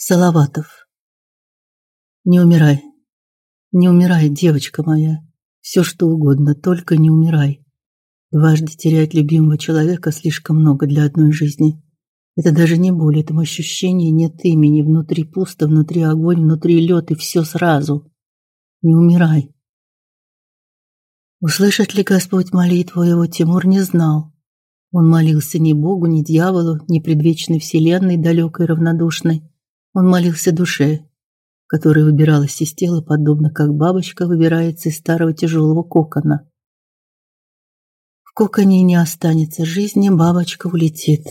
Салаватов. Не умирай. Не умирай, девочка моя. Все что угодно, только не умирай. Дважды терять любимого человека слишком много для одной жизни. Это даже не боль, это ощущение нет имени, внутри пусто, внутри огонь, внутри лед и все сразу. Не умирай. Услышит ли Господь молитву его, Тимур не знал. Он молился не Богу, не дьяволу, не предвечной вселенной далекой и равнодушной, он молился душе, которая выбиралась из тела, подобно как бабочка выбирается из старого тяжелого кокона. В коконе не останется жизни, бабочка улетит.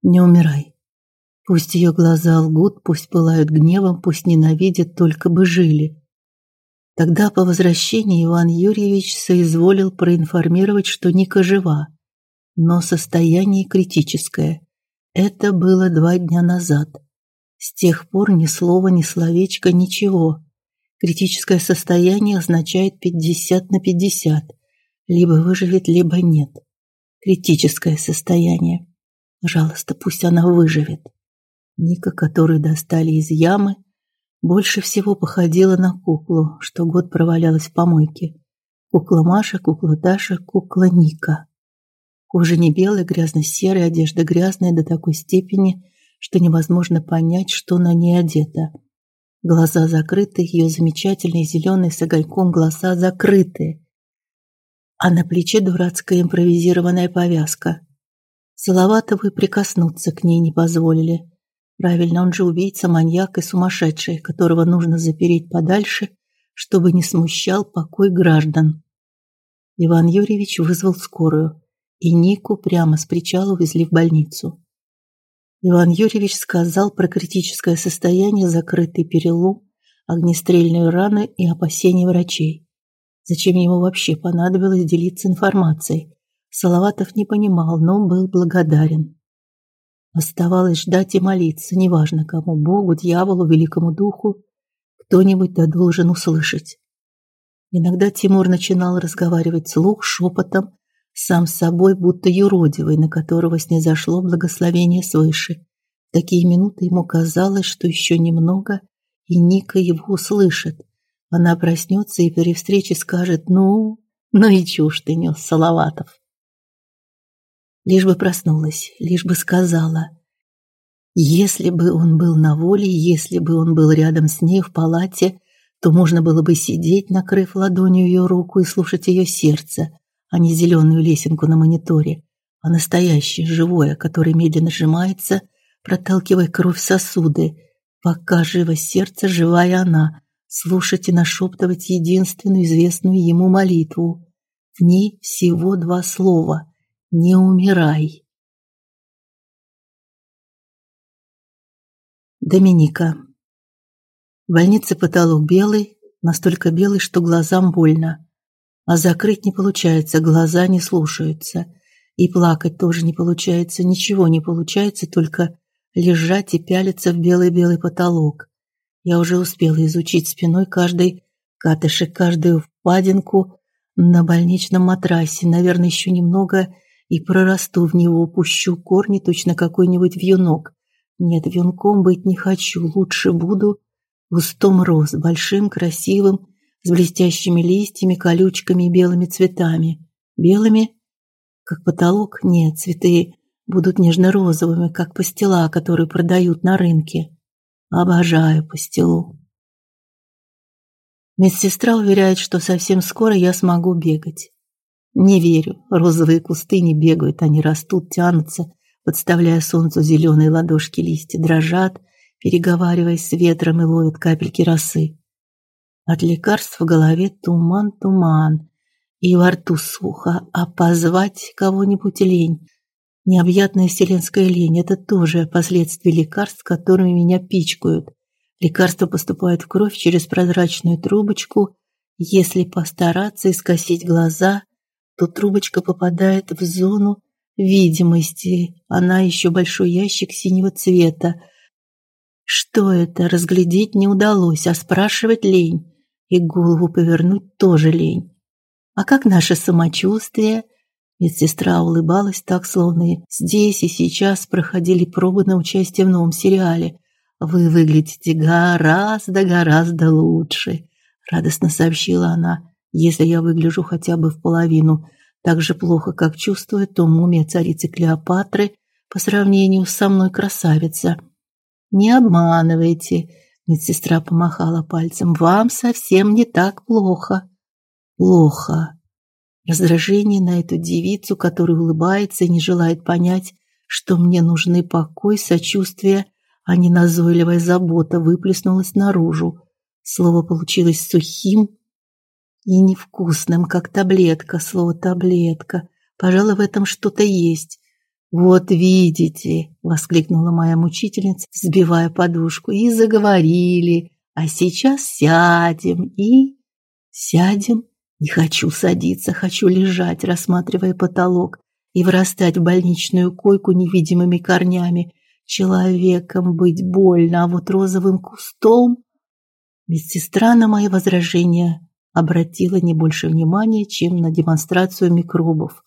Не умирай. Пусть ее глаза лгут, пусть пылают гневом, пусть ненавидят, только бы жили. Тогда по возвращении Иван Юрьевич соизволил проинформировать, что Ника жива, но состояние критическое. Это было два дня назад. С тех пор ни слова, ни словечка, ничего. Критическое состояние означает 50 на 50. Либо выживет, либо нет. Критическое состояние. Пожалуйста, пусть она выживет. Ника, которую достали из ямы, больше всего походила на куклу, что год провалялась в помойке. Кукла Маша, кукла Даша, кукла Ника. Кожа не белая, грязно-серая, одежда грязная до такой степени, что невозможно понять, что на ней одето. Глаза закрыты, ее замечательные зеленые с огоньком глаза закрыты. А на плече дурацкая импровизированная повязка. Салаватову прикоснуться к ней не позволили. Правильно, он же убийца, маньяк и сумасшедший, которого нужно запереть подальше, чтобы не смущал покой граждан. Иван Юрьевич вызвал скорую и Нику прямо с причала увезли в больницу. Иван Юрьевич сказал про критическое состояние, закрытый перелом, огнестрельные раны и опасения врачей. Зачем ему вообще понадобилось делиться информацией? Салаватов не понимал, но был благодарен. Оставалось ждать и молиться, неважно кому, Богу, дьяволу, великому духу, кто-нибудь да должен услышать. Иногда Тимур начинал разговаривать вслух, шепотом, сам собой будто юродивый, на которого снизошло благословение свыше. В такие минуты ему казалось, что еще немного, и Ника его услышит. Она проснется и при встрече скажет «Ну, ну и чушь ты нес, Салаватов». Лишь бы проснулась, лишь бы сказала. Если бы он был на воле, если бы он был рядом с ней в палате, то можно было бы сидеть, накрыв ладонью ее руку и слушать ее сердце, а не зеленую лесенку на мониторе, а настоящее, живое, которое медленно сжимается, проталкивая кровь в сосуды. Пока живо сердце, живая она, слушать и нашептывать единственную известную ему молитву. В ней всего два слова «Не умирай». Доминика. В больнице потолок белый, настолько белый, что глазам больно. А закрыть не получается, глаза не слушаются. И плакать тоже не получается, ничего не получается, только лежать и пялиться в белый-белый потолок. Я уже успела изучить спиной каждый катышек, каждую впадинку на больничном матрасе. Наверное, еще немного и прорасту в него, пущу корни, точно какой-нибудь вьюнок. Нет, вьюнком быть не хочу, лучше буду густом роз, большим, красивым, с блестящими листьями, колючками и белыми цветами. Белыми, как потолок? Нет, цветы будут нежно-розовыми, как пастила, которую продают на рынке. Обожаю пастилу. Медсестра уверяет, что совсем скоро я смогу бегать. Не верю. Розовые кусты не бегают, они растут, тянутся, подставляя солнцу зеленые ладошки листья, дрожат, переговариваясь с ветром и ловят капельки росы. От лекарств в голове туман-туман, и во рту сухо, а позвать кого-нибудь лень. Необъятная вселенская лень – это тоже последствия лекарств, которыми меня пичкают. Лекарства поступают в кровь через прозрачную трубочку. Если постараться и скосить глаза, то трубочка попадает в зону видимости. Она еще большой ящик синего цвета. Что это, разглядеть не удалось, а спрашивать лень и голову повернуть тоже лень. А как наше самочувствие? Медсестра улыбалась так, словно здесь и сейчас проходили пробы на участие в новом сериале. Вы выглядите гораздо, гораздо лучше, радостно сообщила она. Если я выгляжу хотя бы в половину так же плохо, как чувствую, то мумия царицы Клеопатры по сравнению со мной красавица. Не обманывайте, медсестра помахала пальцем. Вам совсем не так плохо. Плохо. Раздражение на эту девицу, которая улыбается и не желает понять, что мне нужны покой, сочувствие, а не назойливая забота, выплеснулось наружу. Слово получилось сухим и невкусным, как таблетка, слово таблетка. Пожалуй, в этом что-то есть. Вот видите, воскликнула моя мучительница, сбивая подушку. И заговорили. А сейчас сядем и сядем. Не хочу садиться, хочу лежать, рассматривая потолок и врастать в больничную койку невидимыми корнями. Человеком быть больно, а вот розовым кустом медсестра на мои возражения обратила не больше внимания, чем на демонстрацию микробов.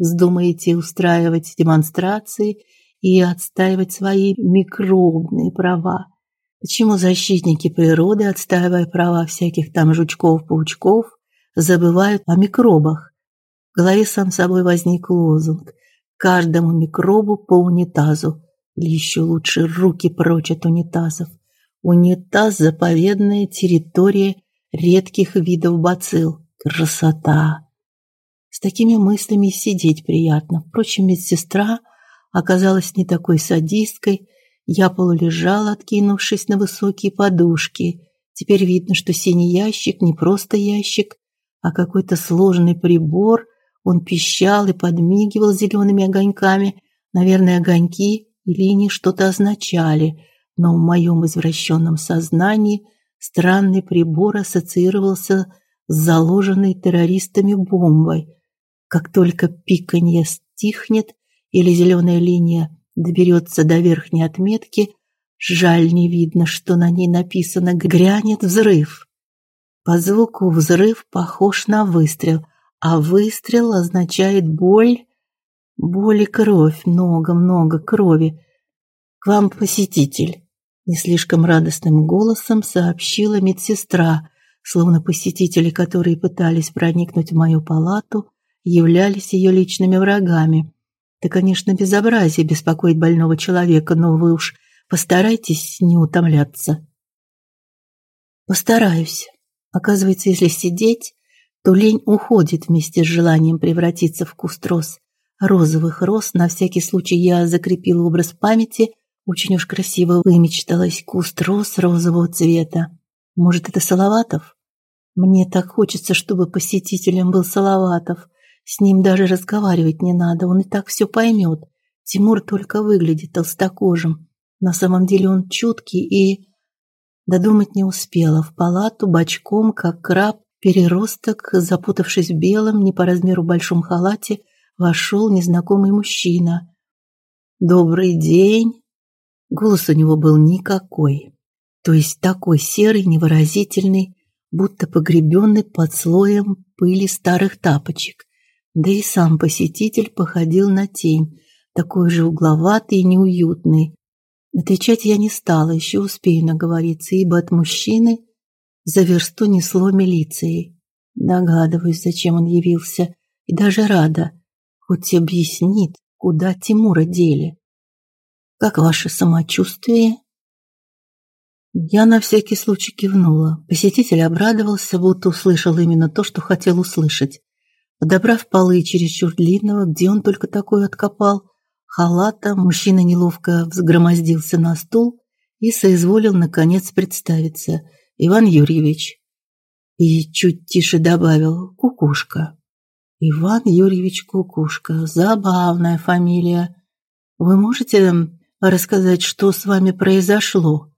Вздумаете устраивать демонстрации и отстаивать свои микробные права. Почему защитники природы, отстаивая права всяких там жучков-паучков, забывают о микробах? В голове сам собой возник лозунг: каждому микробу по унитазу, или еще лучше руки прочь от унитазов. Унитаз заповедная территория редких видов бацилл. Красота. С такими мыслями сидеть приятно. Впрочем, медсестра оказалась не такой садисткой. Я полулежала, откинувшись на высокие подушки. Теперь видно, что синий ящик не просто ящик, а какой-то сложный прибор. Он пищал и подмигивал зелеными огоньками. Наверное, огоньки и линии что-то означали, но в моем извращенном сознании – Странный прибор ассоциировался с заложенной террористами бомбой. Как только пиканье стихнет или зеленая линия доберется до верхней отметки, жаль не видно, что на ней написано «грянет взрыв». По звуку взрыв похож на выстрел, а выстрел означает боль, боль и кровь, много-много крови. К вам посетитель не слишком радостным голосом сообщила медсестра, словно посетители, которые пытались проникнуть в мою палату, являлись ее личными врагами. Это, конечно, безобразие беспокоить больного человека, но вы уж постарайтесь не утомляться. Постараюсь. Оказывается, если сидеть, то лень уходит вместе с желанием превратиться в куст роз. Розовых роз на всякий случай я закрепила образ памяти очень уж красиво вымечталась куст роз розового цвета. Может, это Салаватов? Мне так хочется, чтобы посетителем был Салаватов. С ним даже разговаривать не надо, он и так все поймет. Тимур только выглядит толстокожим. На самом деле он чуткий и... Додумать не успела. В палату бочком, как краб, переросток, запутавшись в белом, не по размеру большом халате, вошел незнакомый мужчина. «Добрый день!» Голос у него был никакой, то есть такой серый, невыразительный, будто погребенный под слоем пыли старых тапочек. Да и сам посетитель походил на тень, такой же угловатый и неуютный. Отвечать я не стала, еще успею наговориться, ибо от мужчины за версту несло милицией. Догадываюсь, зачем он явился, и даже рада, хоть объяснит, куда Тимура дели. Как ваше самочувствие? Я на всякий случай кивнула. Посетитель обрадовался, будто услышал именно то, что хотел услышать. Подобрав полы чересчур длинного, где он только такой откопал, халата, мужчина неловко взгромоздился на стул и соизволил наконец представиться. Иван Юрьевич. И чуть тише добавил: "Кукушка". Иван Юрьевич Кукушка. Забавная фамилия. Вы можете рассказать, что с вами произошло?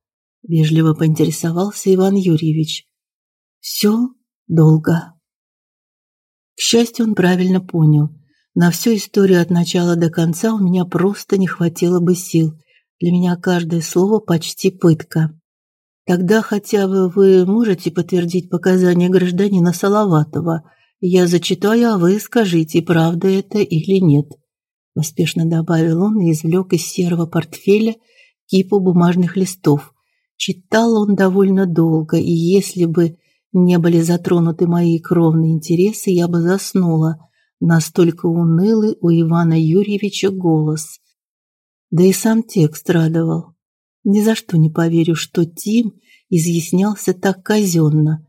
вежливо поинтересовался Иван Юрьевич. Все долго. Счастью, он правильно понял. На всю историю от начала до конца у меня просто не хватило бы сил. Для меня каждое слово почти пытка. Тогда хотя бы вы можете подтвердить показания гражданина Салаватова. Я зачитаю, а вы скажите, правда это или нет, поспешно добавил он и извлек из серого портфеля кипу бумажных листов. Читал он довольно долго, и если бы не были затронуты мои кровные интересы, я бы заснула. Настолько унылый у Ивана Юрьевича голос. Да и сам текст радовал. Ни за что не поверю, что Тим изъяснялся так казенно.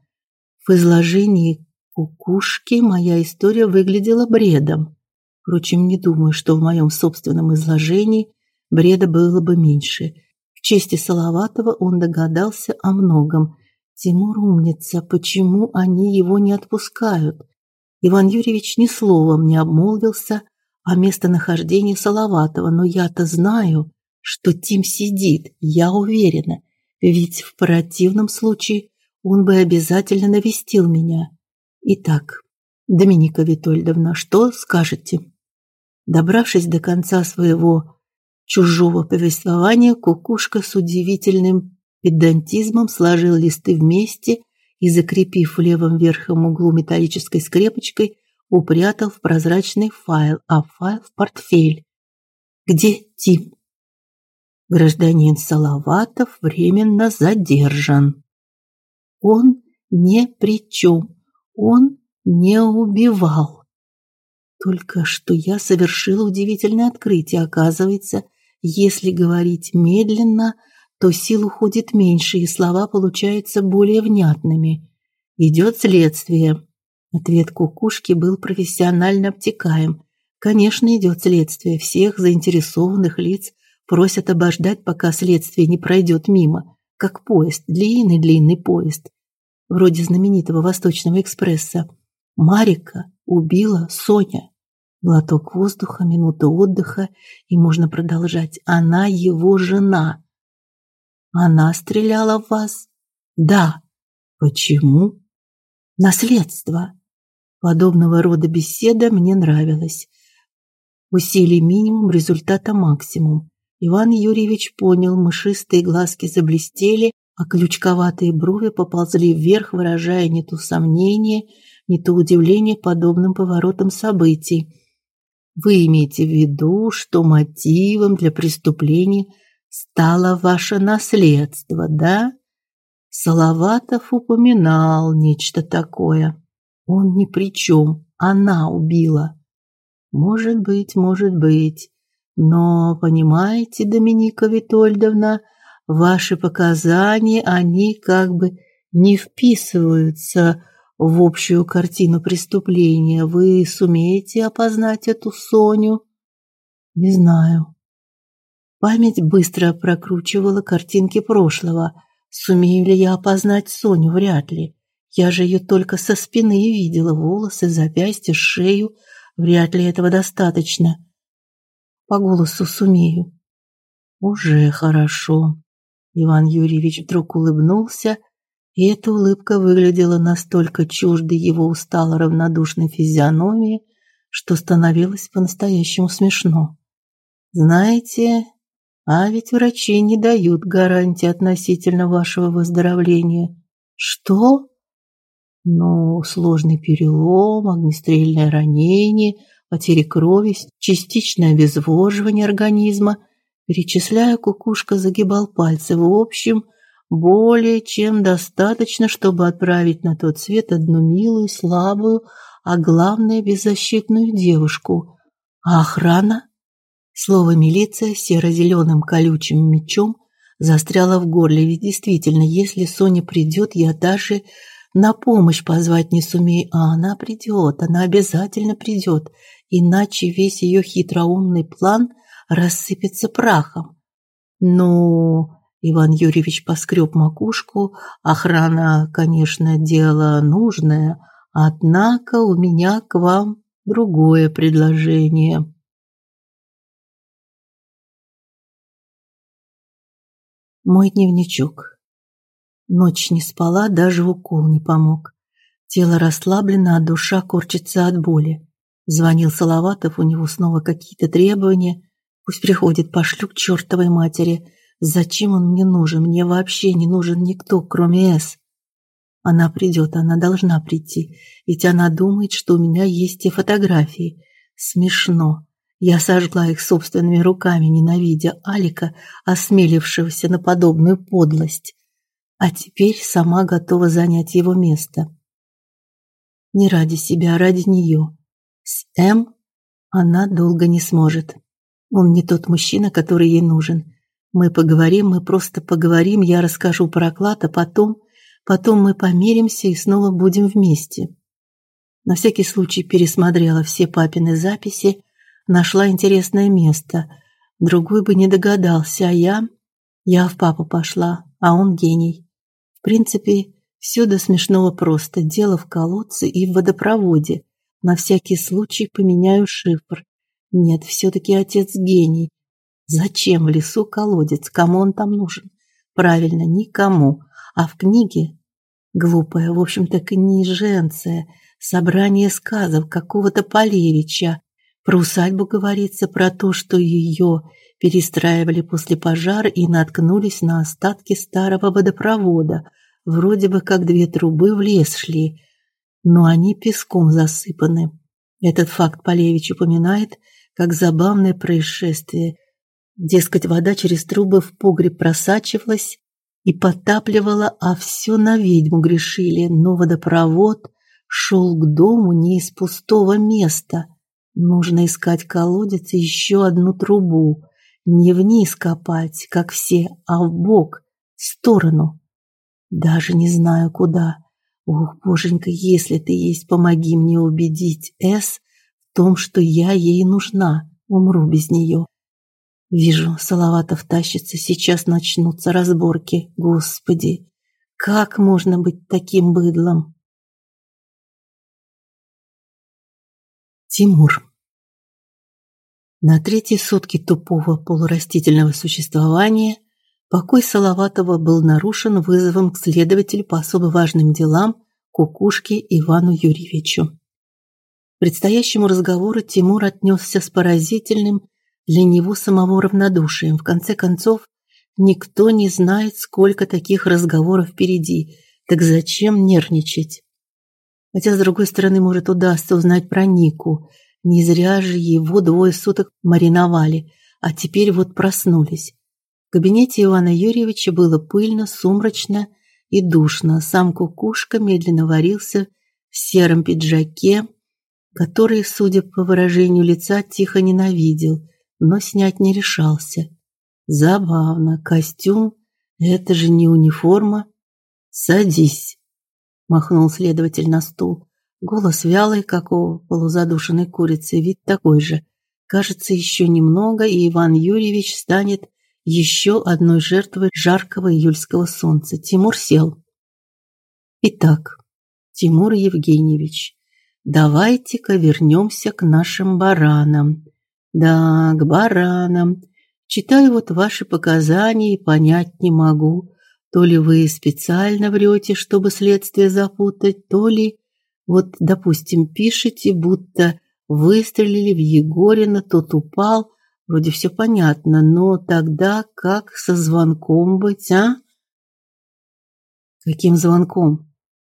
В изложении кукушки моя история выглядела бредом. Впрочем, не думаю, что в моем собственном изложении бреда было бы меньше. К чести Салаватова он догадался о многом. Тимур умница, почему они его не отпускают? Иван Юрьевич ни словом не обмолвился о местонахождении Салаватова, но я-то знаю, что Тим сидит, я уверена, ведь в противном случае он бы обязательно навестил меня. Итак, Доминика Витольдовна, что скажете? Добравшись до конца своего чужого повествования, кукушка с удивительным педантизмом сложил листы вместе и, закрепив в левом верхнем углу металлической скрепочкой, упрятал в прозрачный файл, а файл в портфель. Где Тим? Гражданин Салаватов временно задержан. Он не при чем. Он не убивал. Только что я совершила удивительное открытие. Оказывается, если говорить медленно, то сил уходит меньше, и слова получаются более внятными. Идет следствие. Ответ кукушки был профессионально обтекаем. Конечно, идет следствие. Всех заинтересованных лиц просят обождать, пока следствие не пройдет мимо, как поезд, длинный-длинный поезд, вроде знаменитого Восточного экспресса. Марика убила Соня. Глоток воздуха, минута отдыха, и можно продолжать. Она его жена. Она стреляла в вас? Да. Почему? Наследство. Подобного рода беседа мне нравилась. Усилий минимум, результата максимум. Иван Юрьевич понял, мышистые глазки заблестели, а ключковатые брови поползли вверх, выражая не то сомнение, не то удивление подобным поворотом событий. Вы имеете в виду, что мотивом для преступления стало ваше наследство, да? Салаватов упоминал нечто такое. Он ни при чем, она убила. Может быть, может быть. Но, понимаете, Доминика Витольдовна, ваши показания, они как бы не вписываются в общую картину преступления. Вы сумеете опознать эту Соню? Не знаю. Память быстро прокручивала картинки прошлого. Сумею ли я опознать Соню? Вряд ли. Я же ее только со спины видела, волосы, запястья, шею. Вряд ли этого достаточно. По голосу сумею. Уже хорошо. Иван Юрьевич вдруг улыбнулся, и эта улыбка выглядела настолько чуждой его устало равнодушной физиономии, что становилось по-настоящему смешно. Знаете, а ведь врачи не дают гарантии относительно вашего выздоровления. Что? Ну, сложный перелом, огнестрельное ранение, потери крови, частичное обезвоживание организма. Перечисляя, кукушка загибал пальцы. В общем, более чем достаточно, чтобы отправить на тот свет одну милую, слабую, а главное беззащитную девушку. А охрана? Слово милиция серо зеленым колючим мечом застряло в горле, ведь действительно, если Соня придет, я даже на помощь позвать не сумею, а она придет, она обязательно придет иначе весь ее хитроумный план рассыпется прахом. Ну, Иван Юрьевич поскреб макушку. Охрана, конечно, дело нужное, однако у меня к вам другое предложение. Мой дневничок. Ночь не спала, даже укол не помог. Тело расслаблено, а душа корчится от боли. Звонил Салаватов, у него снова какие-то требования. Пусть приходит, пошлю к чертовой матери. Зачем он мне нужен? Мне вообще не нужен никто, кроме С. Она придет, она должна прийти, ведь она думает, что у меня есть те фотографии. Смешно. Я сожгла их собственными руками, ненавидя Алика, осмелившегося на подобную подлость. А теперь сама готова занять его место. Не ради себя, а ради нее. С М она долго не сможет. Он не тот мужчина, который ей нужен. Мы поговорим, мы просто поговорим, я расскажу про клад, а потом, потом мы помиримся и снова будем вместе. На всякий случай пересмотрела все папины записи, нашла интересное место. Другой бы не догадался, а я... Я в папу пошла, а он гений. В принципе, все до смешного просто. Дело в колодце и в водопроводе. На всякий случай поменяю шифр. Нет, все таки отец гений. Зачем в лесу колодец? Кому он там нужен? Правильно, никому. А в книге глупая, в общем-то, книженция, собрание сказов какого-то Полевича. Про усадьбу говорится про то, что ее перестраивали после пожара и наткнулись на остатки старого водопровода. Вроде бы как две трубы в лес шли, но они песком засыпаны. Этот факт Полевич упоминает как забавное происшествие. Дескать, вода через трубы в погреб просачивалась и подтапливала, а все на ведьму грешили, но водопровод шел к дому не из пустого места. Нужно искать колодец и еще одну трубу, не вниз копать, как все, а в бок, в сторону. Даже не знаю куда. Ох, боженька, если ты есть, помоги мне убедить С в том, что я ей нужна. Умру без нее. Вижу, Салаватов тащится, сейчас начнутся разборки. Господи, как можно быть таким быдлом? Тимур. На третьей сутки тупого полурастительного существования покой Салаватова был нарушен вызовом к следователю по особо важным делам Кукушке Ивану Юрьевичу. К предстоящему разговору Тимур отнесся с поразительным для него самого равнодушием. В конце концов, никто не знает, сколько таких разговоров впереди. Так зачем нервничать? Хотя с другой стороны, может удастся узнать про Нику. Не зря же его двое суток мариновали, а теперь вот проснулись. В кабинете Ивана Юрьевича было пыльно, сумрачно и душно. Сам кукушка медленно варился в сером пиджаке, который, судя по выражению лица, тихо ненавидел но снять не решался. Забавно, костюм это же не униформа. Садись, махнул следователь на стул. Голос вялый, как у полузадушенной курицы, вид такой же. Кажется, еще немного, и Иван Юрьевич станет еще одной жертвой жаркого июльского солнца. Тимур сел. Итак, Тимур Евгеньевич, давайте-ка вернемся к нашим баранам. Да, к баранам. Читаю вот ваши показания и понять не могу, то ли вы специально врете, чтобы следствие запутать, то ли вот, допустим, пишете, будто выстрелили в Егорина, тот упал, вроде все понятно, но тогда как со звонком быть, а? Каким звонком?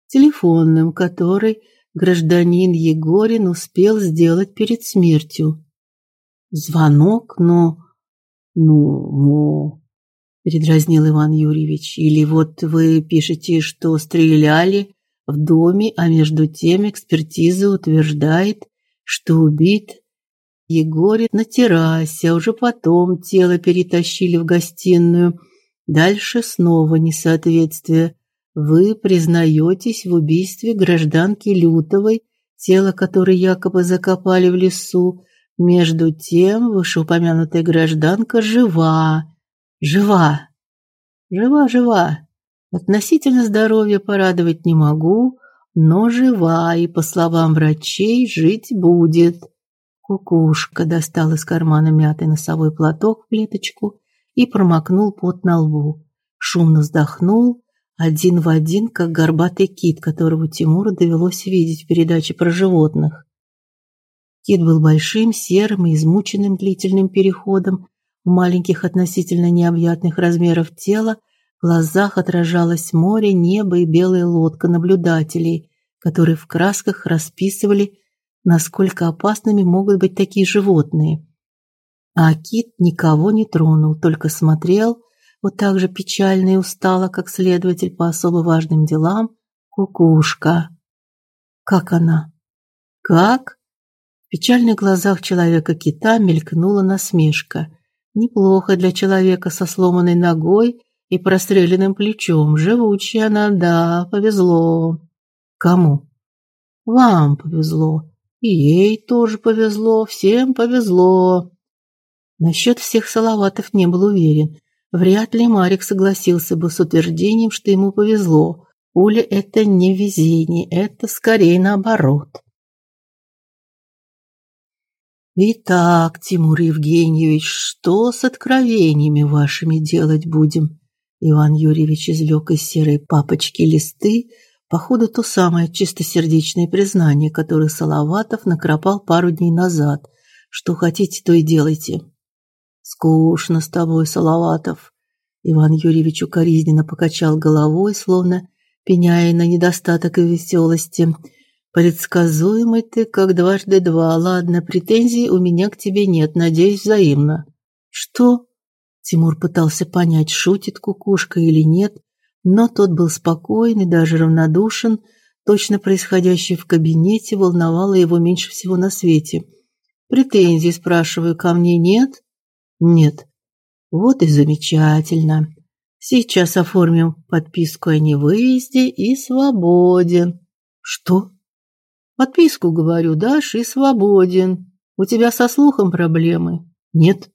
Телефонным, который гражданин Егорин успел сделать перед смертью. Звонок, но... Ну, ну... Передразнил Иван Юрьевич. Или вот вы пишете, что стреляли в доме, а между тем экспертиза утверждает, что убит Егорит на террасе, а уже потом тело перетащили в гостиную. Дальше снова несоответствие. Вы признаетесь в убийстве гражданки Лютовой, тело которой якобы закопали в лесу, между тем, вышеупомянутая гражданка жива. Жива. Жива, жива. Относительно здоровья порадовать не могу, но жива и, по словам врачей, жить будет. Кукушка достал из кармана мятый носовой платок в клеточку и промокнул пот на лбу. Шумно вздохнул, один в один, как горбатый кит, которого Тимуру довелось видеть в передаче про животных. Кит был большим, серым и измученным длительным переходом маленьких относительно необъятных размеров тела В глазах отражалось море, небо и белая лодка наблюдателей, которые в красках расписывали, насколько опасными могут быть такие животные. А кит никого не тронул, только смотрел вот так же печально и устало, как следователь по особо важным делам, кукушка. Как она? Как? В печальных глазах человека-кита мелькнула насмешка. Неплохо для человека со сломанной ногой и простреленным плечом. Живучая она, да, повезло. Кому? Вам повезло. И ей тоже повезло, всем повезло. Насчет всех салаватов не был уверен. Вряд ли Марик согласился бы с утверждением, что ему повезло. Уля это не везение, это скорее наоборот. Итак, Тимур Евгеньевич, что с откровениями вашими делать будем? Иван Юрьевич извлек из серой папочки листы, походу то самое чистосердечное признание, которое Салаватов накропал пару дней назад. Что хотите, то и делайте. Скучно с тобой, Салаватов. Иван Юрьевич укоризненно покачал головой, словно пеняя на недостаток и веселости. Предсказуемый ты, как дважды два. Ладно, претензий у меня к тебе нет, надеюсь, взаимно. Что? Тимур пытался понять, шутит кукушка или нет, но тот был спокоен и даже равнодушен. Точно происходящее в кабинете волновало его меньше всего на свете. Претензий, спрашиваю, ко мне нет? Нет. Вот и замечательно. Сейчас оформим подписку о невыезде и свободен. Что? Подписку, говорю, дашь и свободен. У тебя со слухом проблемы? Нет.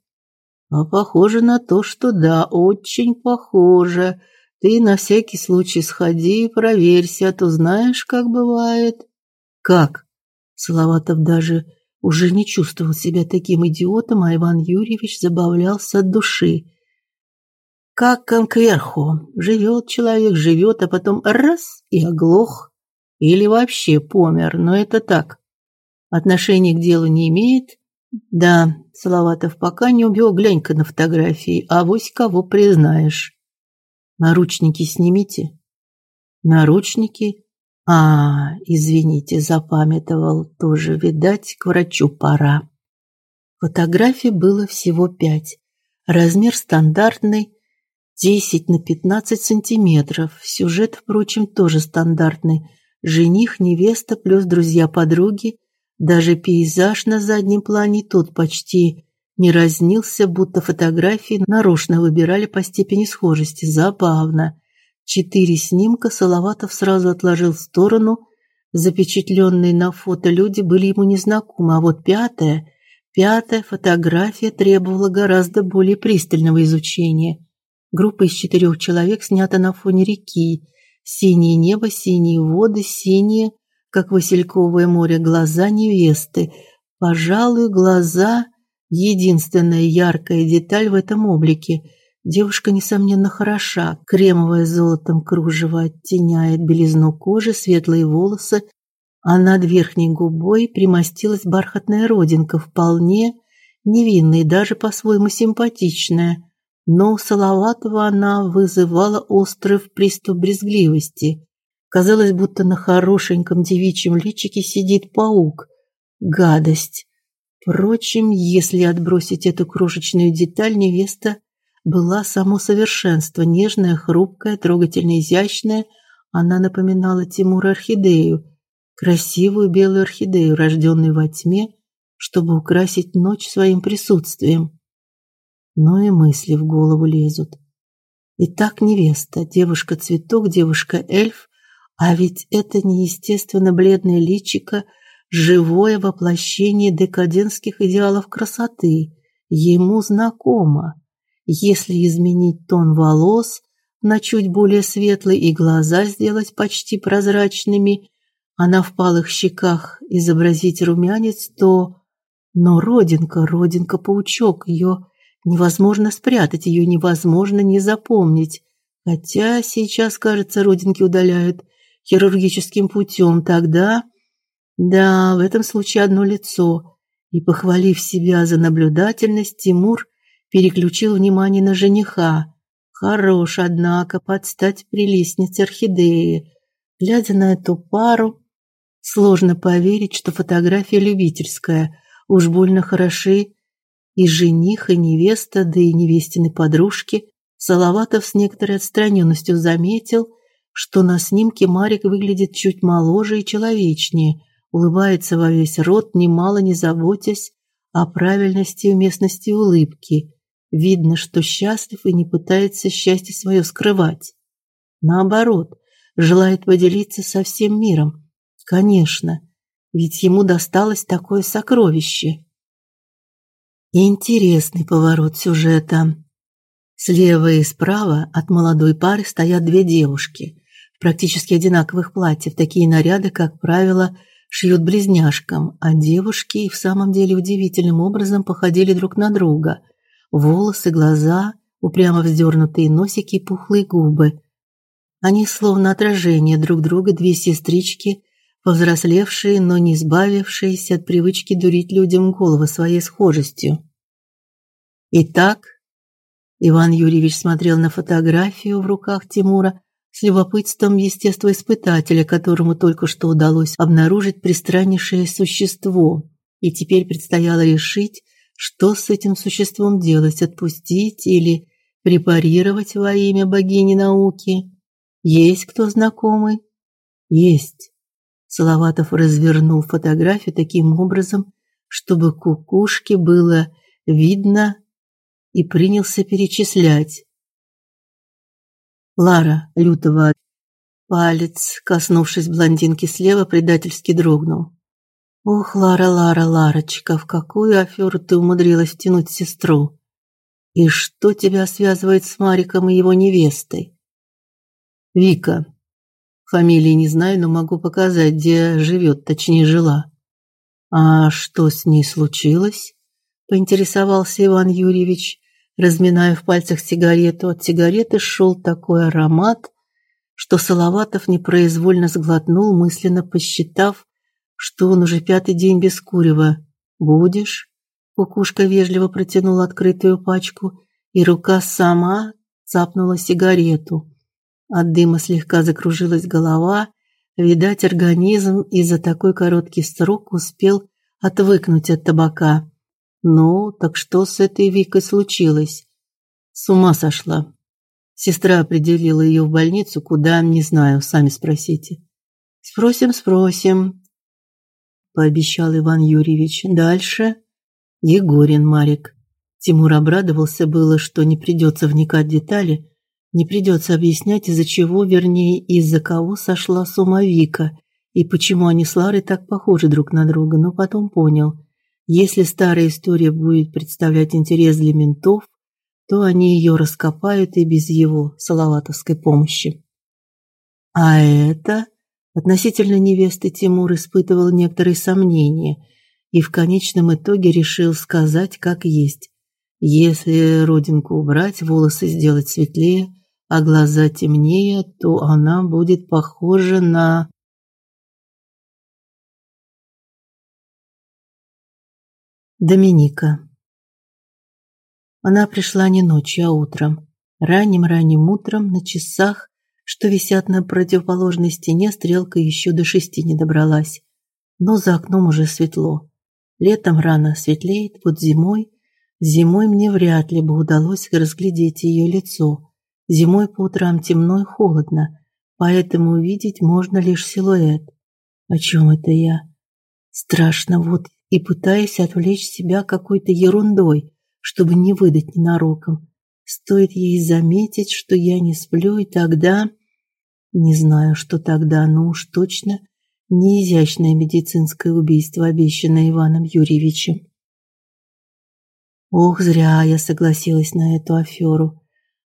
А похоже на то, что да, очень похоже. Ты на всякий случай сходи и проверься, а то знаешь, как бывает. Как? Салаватов даже уже не чувствовал себя таким идиотом, а Иван Юрьевич забавлялся от души. Как кверху. Живет человек, живет, а потом раз и оглох. Или вообще помер, но это так. Отношения к делу не имеет. Да, Салаватов пока не убил, глянь-ка на фотографии, а вось кого признаешь. Наручники снимите. Наручники? А, извините, запамятовал. Тоже, видать, к врачу пора. Фотографий было всего пять. Размер стандартный, 10 на 15 сантиметров. Сюжет, впрочем, тоже стандартный. Жених, невеста плюс друзья-подруги. Даже пейзаж на заднем плане тут почти не разнился, будто фотографии нарочно выбирали по степени схожести. Забавно. Четыре снимка Салаватов сразу отложил в сторону. Запечатленные на фото люди были ему незнакомы, а вот пятая, пятая фотография требовала гораздо более пристального изучения. Группа из четырех человек снята на фоне реки. Синее небо, синие воды, синие, как васильковое море, глаза невесты. Пожалуй, глаза единственная яркая деталь в этом облике. Девушка несомненно хороша. Кремовое золотом кружево оттеняет белизну кожи, светлые волосы, а над верхней губой примостилась бархатная родинка, вполне невинная и даже по-своему симпатичная но у Салаватова она вызывала острый приступ брезгливости. Казалось, будто на хорошеньком девичьем личике сидит паук. Гадость. Впрочем, если отбросить эту крошечную деталь, невеста была само совершенство, нежная, хрупкая, трогательно изящная. Она напоминала Тимура орхидею, красивую белую орхидею, рожденную во тьме, чтобы украсить ночь своим присутствием но и мысли в голову лезут. Итак, невеста, девушка-цветок, девушка-эльф, а ведь это неестественно бледное личико, живое воплощение декадентских идеалов красоты, ему знакомо. Если изменить тон волос на чуть более светлый и глаза сделать почти прозрачными, а на впалых щеках изобразить румянец, то... Но родинка, родинка-паучок, ее Невозможно спрятать ее, невозможно не запомнить. Хотя сейчас, кажется, родинки удаляют хирургическим путем. Тогда, да, в этом случае одно лицо. И похвалив себя за наблюдательность, Тимур переключил внимание на жениха. Хорош, однако, подстать прелестнице орхидеи. Глядя на эту пару, сложно поверить, что фотография любительская. Уж больно хороши и жених, и невеста, да и невестины подружки. Салаватов с некоторой отстраненностью заметил, что на снимке Марик выглядит чуть моложе и человечнее, улыбается во весь рот, немало не заботясь о правильности и уместности улыбки. Видно, что счастлив и не пытается счастье свое скрывать. Наоборот, желает поделиться со всем миром. Конечно, ведь ему досталось такое сокровище. Интересный поворот сюжета. Слева и справа от молодой пары стоят две девушки в практически одинаковых платьях. Такие наряды, как правило, шьют близняшкам, а девушки и в самом деле удивительным образом походили друг на друга. Волосы, глаза, упрямо вздернутые носики и пухлые губы. Они словно отражение друг друга, две сестрички, повзрослевшие, но не избавившиеся от привычки дурить людям головы своей схожестью. Итак, Иван Юрьевич смотрел на фотографию в руках Тимура с любопытством естествоиспытателя, которому только что удалось обнаружить пристраннейшее существо, и теперь предстояло решить, что с этим существом делать, отпустить или препарировать во имя богини науки. Есть кто знакомый? Есть. Салаватов развернул фотографию таким образом, чтобы кукушке было видно и принялся перечислять. Лара лютого палец, коснувшись блондинки слева, предательски дрогнул. Ох, Лара, Лара, Ларочка, в какую аферу ты умудрилась втянуть сестру? И что тебя связывает с Мариком и его невестой? Вика, Фамилии не знаю, но могу показать, где живет, точнее жила. А что с ней случилось? поинтересовался Иван Юрьевич, разминая в пальцах сигарету. От сигареты шел такой аромат, что Салаватов непроизвольно сглотнул, мысленно посчитав, что он уже пятый день без курева. Будешь? Кукушка вежливо протянула открытую пачку, и рука сама цапнула сигарету. От дыма слегка закружилась голова. Видать, организм и за такой короткий срок успел отвыкнуть от табака. Ну, так что с этой Викой случилось? С ума сошла. Сестра определила ее в больницу, куда, не знаю, сами спросите. Спросим, спросим, пообещал Иван Юрьевич. Дальше Егорин Марик. Тимур обрадовался было, что не придется вникать в детали, не придется объяснять, из-за чего, вернее, из-за кого сошла с ума Вика и почему они с Ларой так похожи друг на друга, но потом понял, если старая история будет представлять интерес для ментов, то они ее раскопают и без его салаватовской помощи. А это относительно невесты Тимур испытывал некоторые сомнения и в конечном итоге решил сказать как есть. Если родинку убрать, волосы сделать светлее, а глаза темнее, то она будет похожа на Доминика. Она пришла не ночью, а утром. Ранним-ранним утром на часах, что висят на противоположной стене, стрелка еще до шести не добралась. Но за окном уже светло. Летом рано светлеет, вот зимой, зимой мне вряд ли бы удалось разглядеть ее лицо. Зимой по утрам темно и холодно, поэтому увидеть можно лишь силуэт. О чем это я? Страшно вот и пытаюсь отвлечь себя какой-то ерундой, чтобы не выдать ненароком. Стоит ей заметить, что я не сплю, и тогда... Не знаю, что тогда, но уж точно не изящное медицинское убийство, обещанное Иваном Юрьевичем. Ох, зря я согласилась на эту аферу.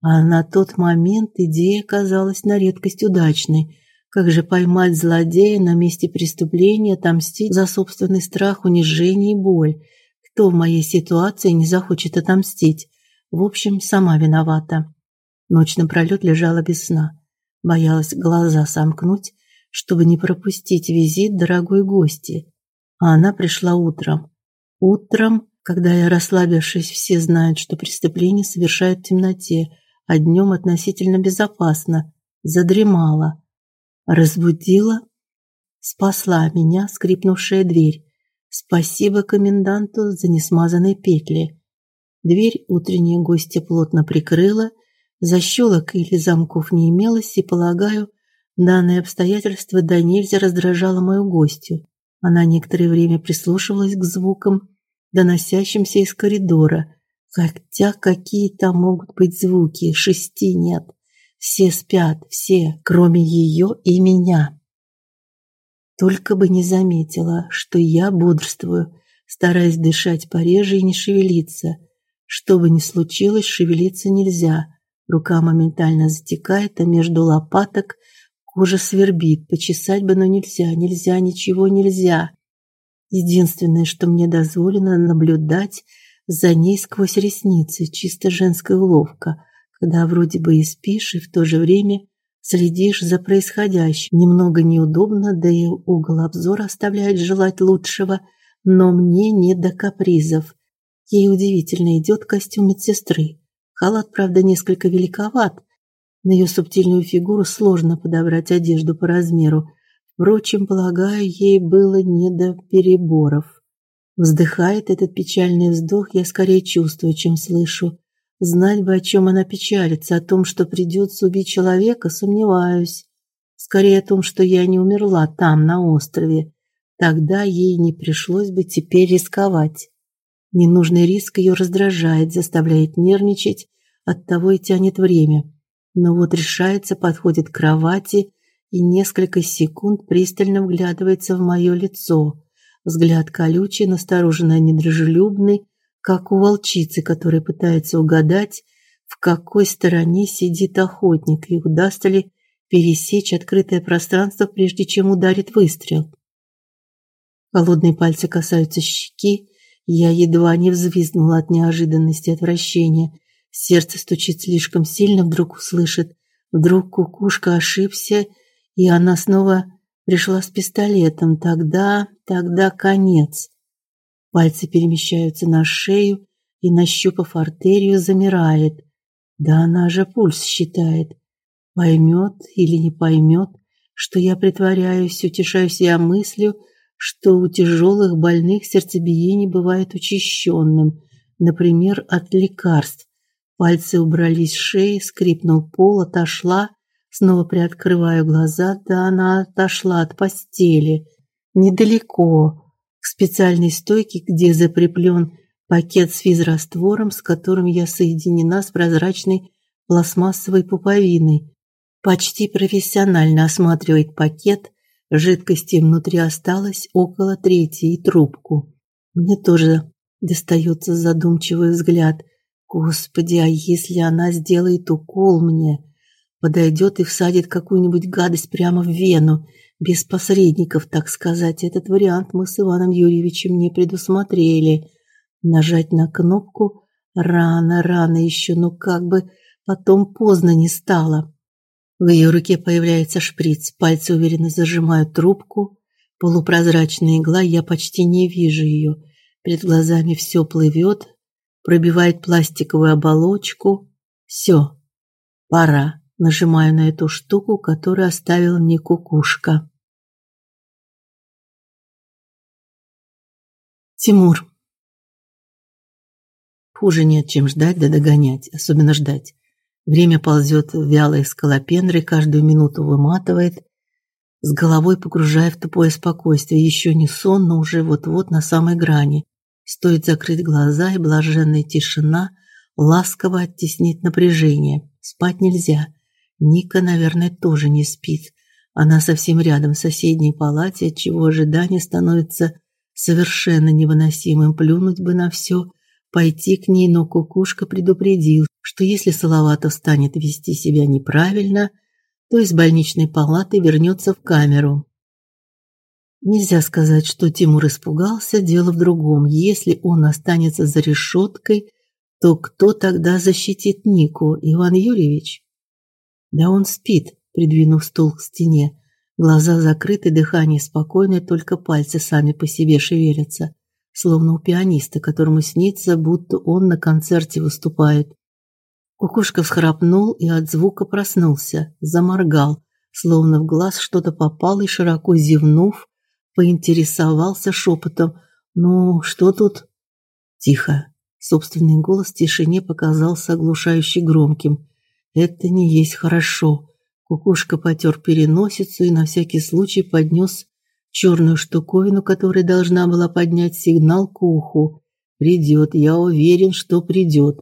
А на тот момент идея казалась на редкость удачной. Как же поймать злодея на месте преступления, отомстить за собственный страх, унижение и боль? Кто в моей ситуации не захочет отомстить? В общем, сама виновата. Ночь напролет лежала без сна. Боялась глаза сомкнуть, чтобы не пропустить визит дорогой гости. А она пришла утром. Утром, когда я, расслабившись, все знают, что преступление совершают в темноте – а днем относительно безопасно. Задремала. Разбудила, спасла меня скрипнувшая дверь. Спасибо коменданту за несмазанные петли. Дверь утренняя гостья плотно прикрыла, защелок или замков не имелось, и, полагаю, данное обстоятельство до нельзя раздражало мою гостью. Она некоторое время прислушивалась к звукам, доносящимся из коридора. Хотя какие там могут быть звуки? Шести нет. Все спят, все, кроме ее и меня. Только бы не заметила, что я бодрствую, стараясь дышать пореже и не шевелиться. Что бы ни случилось, шевелиться нельзя. Рука моментально затекает, а между лопаток кожа свербит. Почесать бы, но нельзя, нельзя, ничего нельзя. Единственное, что мне дозволено наблюдать за ней сквозь ресницы, чисто женская уловка когда вроде бы и спишь, и в то же время следишь за происходящим. Немного неудобно, да и угол обзора оставляет желать лучшего, но мне не до капризов. Ей удивительно идет костюм медсестры. Халат, правда, несколько великоват. На ее субтильную фигуру сложно подобрать одежду по размеру. Впрочем, полагаю, ей было не до переборов. Вздыхает этот печальный вздох, я скорее чувствую, чем слышу. Знать бы, о чем она печалится, о том, что придется убить человека, сомневаюсь. Скорее о том, что я не умерла там, на острове. Тогда ей не пришлось бы теперь рисковать. Ненужный риск ее раздражает, заставляет нервничать, оттого и тянет время. Но вот решается, подходит к кровати и несколько секунд пристально вглядывается в мое лицо. Взгляд колючий, настороженно недружелюбный, как у волчицы, которая пытается угадать, в какой стороне сидит охотник и удастся ли пересечь открытое пространство, прежде чем ударит выстрел. Холодные пальцы касаются щеки, я едва не взвизгнула от неожиданности и отвращения. Сердце стучит слишком сильно, вдруг услышит, вдруг кукушка ошибся, и она снова пришла с пистолетом. Тогда, тогда конец. Пальцы перемещаются на шею и, нащупав артерию, замирает. Да она же пульс считает. Поймет или не поймет, что я притворяюсь, утешаю себя мыслью, что у тяжелых больных сердцебиение бывает учащенным, например, от лекарств. Пальцы убрались с шеи, скрипнул пол, отошла, снова приоткрываю глаза, да она отошла от постели. Недалеко, к специальной стойке, где закреплен пакет с физраствором, с которым я соединена с прозрачной пластмассовой пуповиной. Почти профессионально осматривает пакет, жидкости внутри осталось около трети и трубку. Мне тоже достается задумчивый взгляд. Господи, а если она сделает укол мне, подойдет и всадит какую-нибудь гадость прямо в вену, без посредников, так сказать. Этот вариант мы с Иваном Юрьевичем не предусмотрели. Нажать на кнопку рано, рано еще, но как бы потом поздно не стало. В ее руке появляется шприц, пальцы уверенно зажимают трубку. Полупрозрачная игла, я почти не вижу ее. Перед глазами все плывет, пробивает пластиковую оболочку. Все, пора. Нажимаю на эту штуку, которую оставила мне кукушка. Тимур. Хуже нет, чем ждать да догонять, особенно ждать. Время ползет вялой скалопендрой, каждую минуту выматывает, с головой погружая в тупое спокойствие. Еще не сон, но уже вот-вот на самой грани. Стоит закрыть глаза, и блаженная тишина ласково оттеснит напряжение. Спать нельзя. Ника, наверное, тоже не спит. Она совсем рядом в соседней палате, отчего ожидание становится совершенно невыносимым. Плюнуть бы на все, пойти к ней, но кукушка предупредил, что если Салаватов станет вести себя неправильно, то из больничной палаты вернется в камеру. Нельзя сказать, что Тимур испугался, дело в другом. Если он останется за решеткой, то кто тогда защитит Нику, Иван Юрьевич? Да он спит, придвинув стул к стене. Глаза закрыты, дыхание спокойное, только пальцы сами по себе шевелятся, словно у пианиста, которому снится, будто он на концерте выступает. Кукушка всхрапнул и от звука проснулся, заморгал, словно в глаз что-то попало и широко зевнув, поинтересовался шепотом: "Ну, что тут?" Тихо. Собственный голос в тишине показался оглушающе громким. Это не есть хорошо. Кукушка потер переносицу и на всякий случай поднес черную штуковину, которая должна была поднять сигнал к уху. Придет, я уверен, что придет.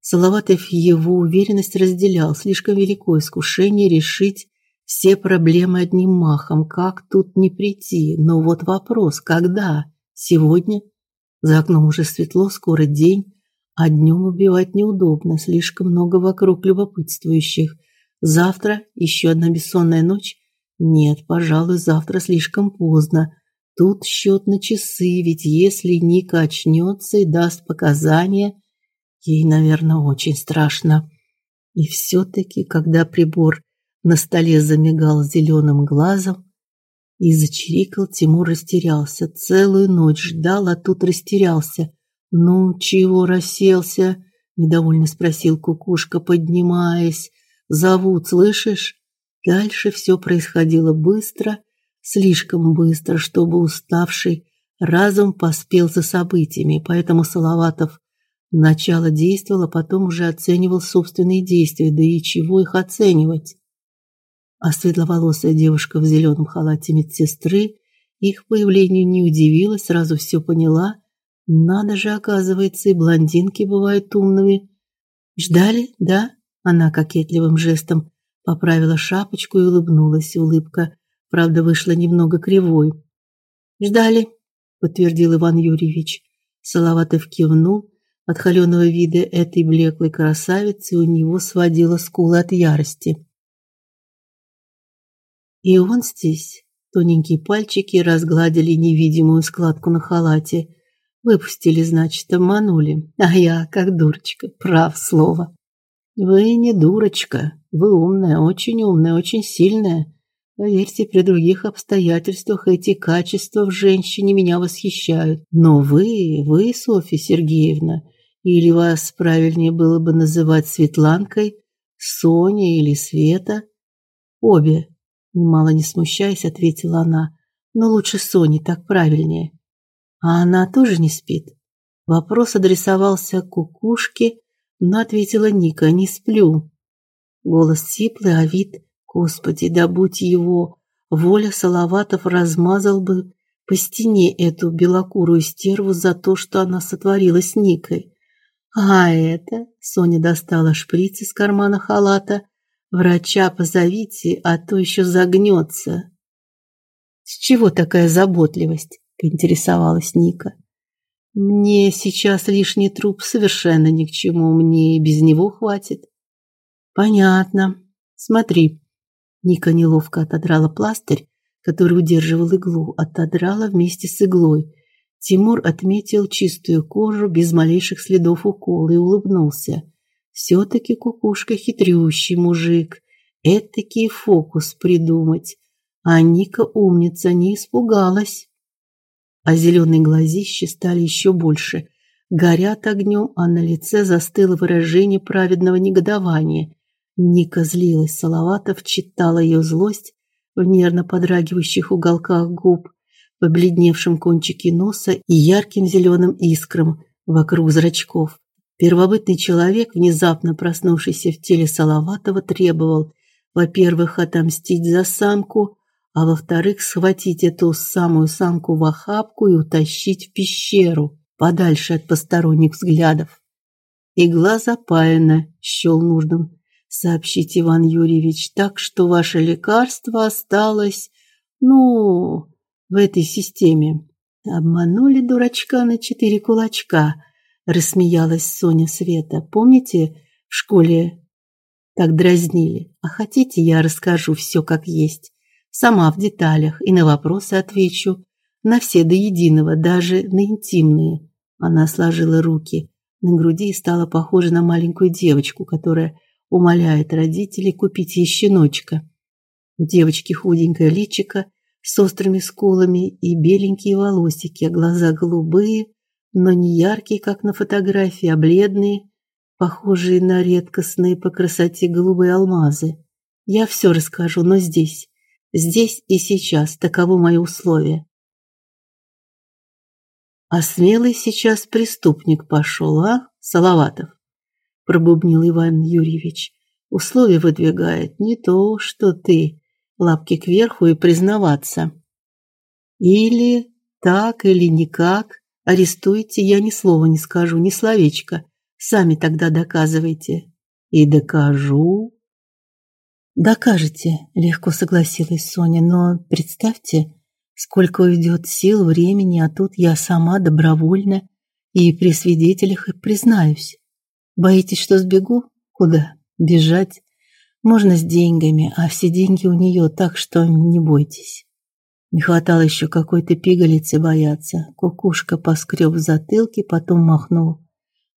Салаватов его уверенность разделял. Слишком велико искушение решить все проблемы одним махом. Как тут не прийти? Но вот вопрос: когда? Сегодня? За окном уже светло, скоро день, а днем убивать неудобно, слишком много вокруг любопытствующих. Завтра еще одна бессонная ночь? Нет, пожалуй, завтра слишком поздно. Тут счет на часы, ведь если Ника очнется и даст показания, Ей, наверное, очень страшно. И все таки когда прибор на столе замигал зеленым глазом и зачирикал, Тимур растерялся. Целую ночь ждал, а тут растерялся. Ну, чего расселся? недовольно спросил кукушка, поднимаясь. Зовут, слышишь? Дальше все происходило быстро, слишком быстро, чтобы уставший разум поспел за событиями, поэтому Салаватов Начало действовал, а потом уже оценивал собственные действия, да и чего их оценивать. А светловолосая девушка в зеленом халате медсестры их появлению не удивилась, сразу все поняла. Надо же, оказывается, и блондинки бывают умными. Ждали, да? Она кокетливым жестом поправила шапочку и улыбнулась. Улыбка, правда, вышла немного кривой. Ждали, подтвердил Иван Юрьевич. Салаватов кивнул от холеного вида этой блеклой красавицы у него сводило скулы от ярости. И он здесь. Тоненькие пальчики разгладили невидимую складку на халате. Выпустили, значит, обманули. А я, как дурочка, прав слово. Вы не дурочка, вы умная, очень умная, очень сильная. Поверьте, при других обстоятельствах эти качества в женщине меня восхищают. Но вы, вы, Софья Сергеевна, или вас правильнее было бы называть Светланкой, Соней или Света? Обе, немало не смущаясь, ответила она. Но лучше Сони, так правильнее. А она тоже не спит. Вопрос адресовался кукушке, но ответила Ника: "Не сплю". Голос сиплый, а вид, господи, да будь его воля, Салаватов размазал бы по стене эту белокурую стерву за то, что она сотворила с Никой. А это, Соня достала шприц из кармана халата. Врача позовите, а то еще загнется. С чего такая заботливость? Поинтересовалась Ника. Мне сейчас лишний труп совершенно ни к чему, мне и без него хватит. Понятно. Смотри. Ника неловко отодрала пластырь, который удерживал иглу, отодрала вместе с иглой. Тимур отметил чистую кожу без малейших следов укола и улыбнулся. все таки кукушка хитрющий мужик. Этакий фокус придумать. А Ника умница, не испугалась. А зеленые глазища стали еще больше, горят огнем, а на лице застыло выражение праведного негодования. Ника злилась, Салаватов читала ее злость в нервно подрагивающих уголках губ побледневшем кончике носа и ярким зеленым искрам вокруг зрачков. Первобытный человек, внезапно проснувшийся в теле Салаватова, требовал, во-первых, отомстить за самку, а во-вторых, схватить эту самую самку в охапку и утащить в пещеру, подальше от посторонних взглядов. Игла запаяна, счел нужным сообщить Иван Юрьевич, так что ваше лекарство осталось, ну, в этой системе. Обманули дурачка на четыре кулачка, рассмеялась Соня Света. Помните, в школе так дразнили? А хотите, я расскажу все как есть, сама в деталях и на вопросы отвечу, на все до единого, даже на интимные. Она сложила руки на груди и стала похожа на маленькую девочку, которая умоляет родителей купить ей щеночка. У девочки худенькое личико с острыми скулами и беленькие волосики, а глаза голубые, но не яркие, как на фотографии, а бледные. похожие на редкостные по красоте голубые алмазы. Я все расскажу, но здесь, здесь и сейчас таково мои условия. А смелый сейчас преступник пошел, а, Салаватов? пробубнил Иван Юрьевич. Условия выдвигает не то, что ты, лапки кверху и признаваться. Или так, или никак. Арестуйте, я ни слова не скажу, ни словечка. Сами тогда доказывайте. И докажу. Докажете, легко согласилась Соня, но представьте, сколько уйдет сил, времени, а тут я сама добровольно и при свидетелях и признаюсь. Боитесь, что сбегу? Куда? Бежать? Можно с деньгами, а все деньги у нее, так что не бойтесь. Не хватало еще какой-то пигалицы бояться. Кукушка поскреб в затылке, потом махнул.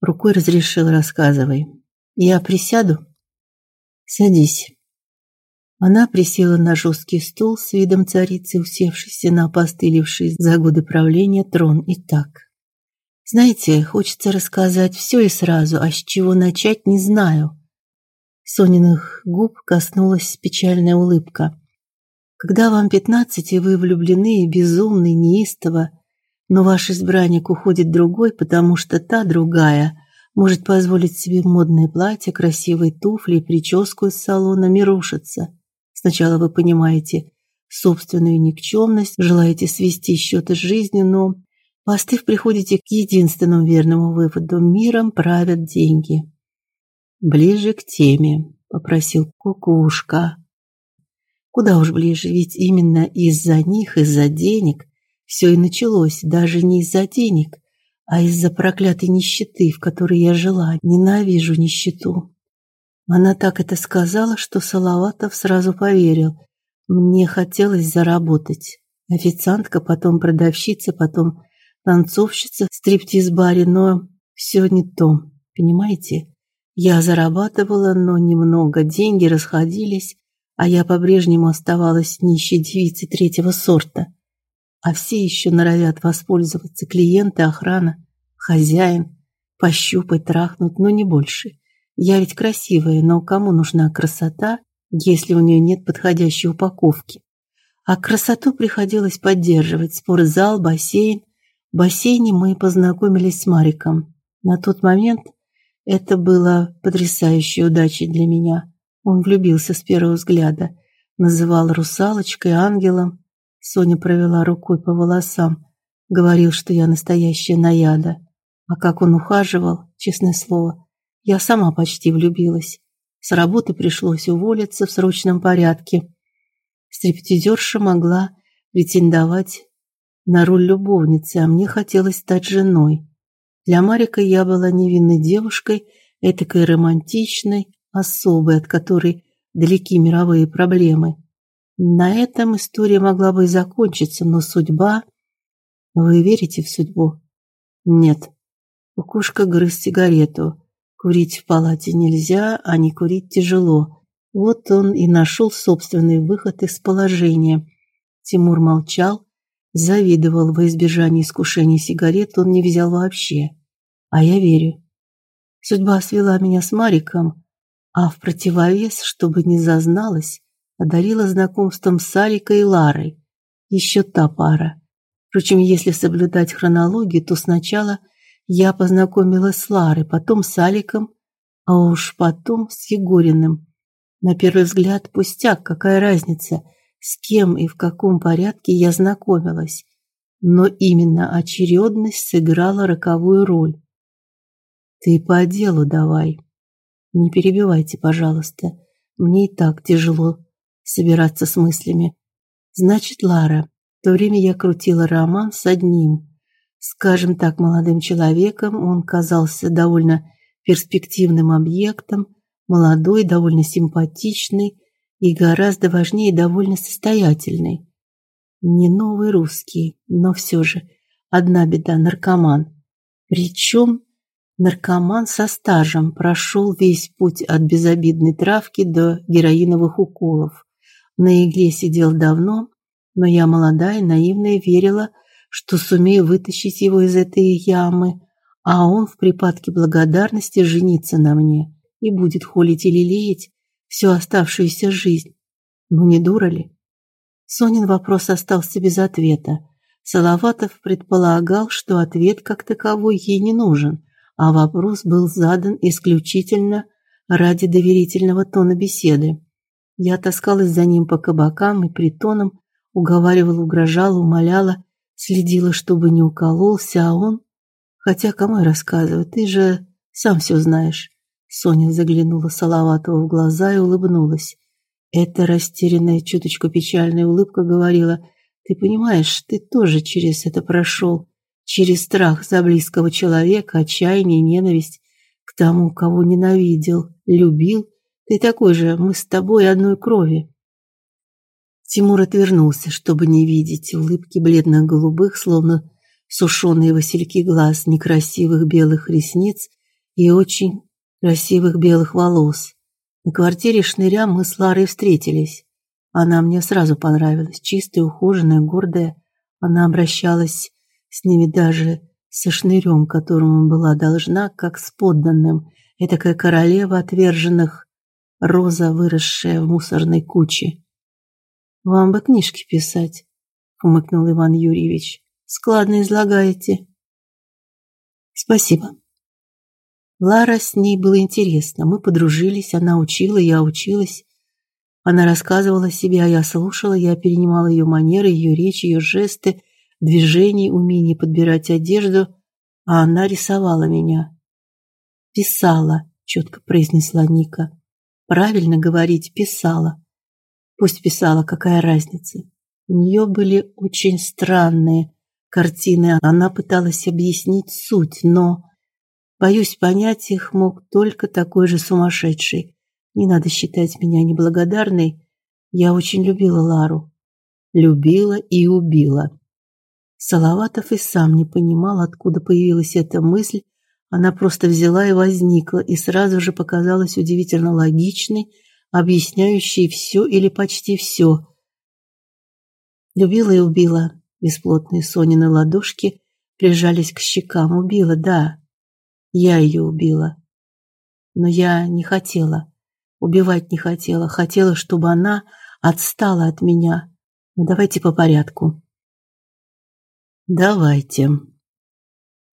Рукой разрешил, рассказывай. Я присяду? Садись. Она присела на жесткий стул с видом царицы, усевшейся на опостылевший за годы правления трон. И так. Знаете, хочется рассказать все и сразу, а с чего начать не знаю. Сониных губ коснулась печальная улыбка. Когда вам пятнадцать и вы влюблены и безумны, неистово, но ваш избранник уходит другой, потому что та другая может позволить себе модное платье, красивые туфли и прическу из салона, рушится. Сначала вы понимаете собственную никчемность, желаете свести счеты с жизнью, но постыв приходите к единственному верному выводу: миром правят деньги. Ближе к теме, попросил Кукушка. Куда уж ближе, ведь именно из-за них, из-за денег все и началось, даже не из-за денег, а из-за проклятой нищеты, в которой я жила. Ненавижу нищету. Она так это сказала, что Салаватов сразу поверил. Мне хотелось заработать. Официантка, потом продавщица, потом танцовщица в стриптиз-баре, но все не то, понимаете? Я зарабатывала, но немного, деньги расходились, а я по-прежнему оставалась нищей девицей третьего сорта. А все еще норовят воспользоваться клиенты, охрана, хозяин, пощупать, трахнуть, но не больше. Я ведь красивая, но кому нужна красота, если у нее нет подходящей упаковки? А красоту приходилось поддерживать. Спортзал, бассейн. В бассейне мы познакомились с Мариком. На тот момент это было потрясающей удачей для меня. Он влюбился с первого взгляда, называл русалочкой, ангелом. Соня провела рукой по волосам, говорил, что я настоящая наяда. А как он ухаживал, честное слово, я сама почти влюбилась. С работы пришлось уволиться в срочном порядке. Стриптизерша могла претендовать на роль любовницы, а мне хотелось стать женой. Для Марика я была невинной девушкой, этакой романтичной, особой, от которой далеки мировые проблемы. На этом история могла бы и закончиться, но судьба... Вы верите в судьбу? Нет. Кукушка грыз сигарету. Курить в палате нельзя, а не курить тяжело. Вот он и нашел собственный выход из положения. Тимур молчал, завидовал во избежание искушения сигарет, он не взял вообще. А я верю. Судьба свела меня с Мариком, а в противовес, чтобы не зазналась, одарила знакомством с Аликой и Ларой. Еще та пара. Впрочем, если соблюдать хронологию, то сначала – я познакомилась с Ларой, потом с Аликом, а уж потом с Егориным. На первый взгляд пустяк, какая разница, с кем и в каком порядке я знакомилась. Но именно очередность сыграла роковую роль. Ты по делу давай. Не перебивайте, пожалуйста. Мне и так тяжело собираться с мыслями. Значит, Лара, в то время я крутила роман с одним скажем так, молодым человеком, он казался довольно перспективным объектом, молодой, довольно симпатичный и гораздо важнее, довольно состоятельный. Не новый русский, но все же одна беда наркоман. Причем наркоман со стажем прошел весь путь от безобидной травки до героиновых уколов. На игле сидел давно, но я молодая, наивная, верила, что сумею вытащить его из этой ямы, а он в припадке благодарности женится на мне и будет холить и лелеять всю оставшуюся жизнь. Ну не дура ли? Сонин вопрос остался без ответа. Салаватов предполагал, что ответ как таковой ей не нужен, а вопрос был задан исключительно ради доверительного тона беседы. Я таскалась за ним по кабакам и притонам, уговаривала, угрожала, умоляла, следила, чтобы не укололся, а он Хотя кому я рассказываю, ты же сам все знаешь. Соня заглянула Салаватову в глаза и улыбнулась. Эта растерянная, чуточку печальная улыбка говорила: "Ты понимаешь, ты тоже через это прошел, через страх за близкого человека, отчаяние, ненависть к тому, кого ненавидел, любил. Ты такой же, мы с тобой одной крови". Тимур отвернулся, чтобы не видеть улыбки бледно-голубых, словно сушеные васильки глаз, некрасивых белых ресниц и очень красивых белых волос. На квартире Шныря мы с Ларой встретились. Она мне сразу понравилась, чистая, ухоженная, гордая. Она обращалась с ними даже со Шнырем, которому была должна, как с подданным. Этакая королева отверженных, роза, выросшая в мусорной куче. «Вам бы книжки писать», — хмыкнул Иван Юрьевич. Складно излагаете. Спасибо. Лара с ней было интересно. Мы подружились, она учила, я училась. Она рассказывала себе, а я слушала, я перенимала ее манеры, ее речь, ее жесты, движения, умение подбирать одежду, а она рисовала меня. Писала, четко произнесла Ника. Правильно говорить, писала. Пусть писала, какая разница. У нее были очень странные картины, она пыталась объяснить суть, но боюсь, понять их мог только такой же сумасшедший. Не надо считать меня неблагодарной. Я очень любила Лару, любила и убила. Салаватов и сам не понимал, откуда появилась эта мысль. Она просто взяла и возникла, и сразу же показалась удивительно логичной, объясняющей все или почти все. Любила и убила. Бесплотные Сонины ладошки прижались к щекам. Убила, да. Я ее убила. Но я не хотела. Убивать не хотела. Хотела, чтобы она отстала от меня. Ну, давайте по порядку. Давайте.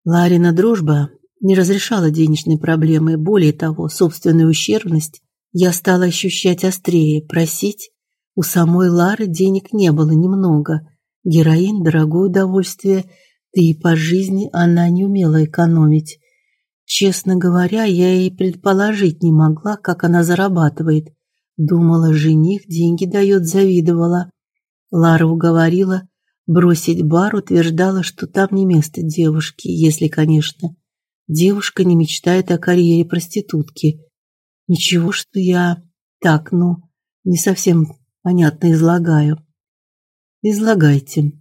Ларина дружба не разрешала денежные проблемы. Более того, собственную ущербность я стала ощущать острее. Просить у самой Лары денег не было немного – Героин – дорогое удовольствие, да и по жизни она не умела экономить. Честно говоря, я и предположить не могла, как она зарабатывает. Думала, жених деньги дает, завидовала. Лара уговорила бросить бар, утверждала, что там не место девушки, если, конечно, девушка не мечтает о карьере проститутки. Ничего, что я так, ну, не совсем понятно излагаю. Излагайте.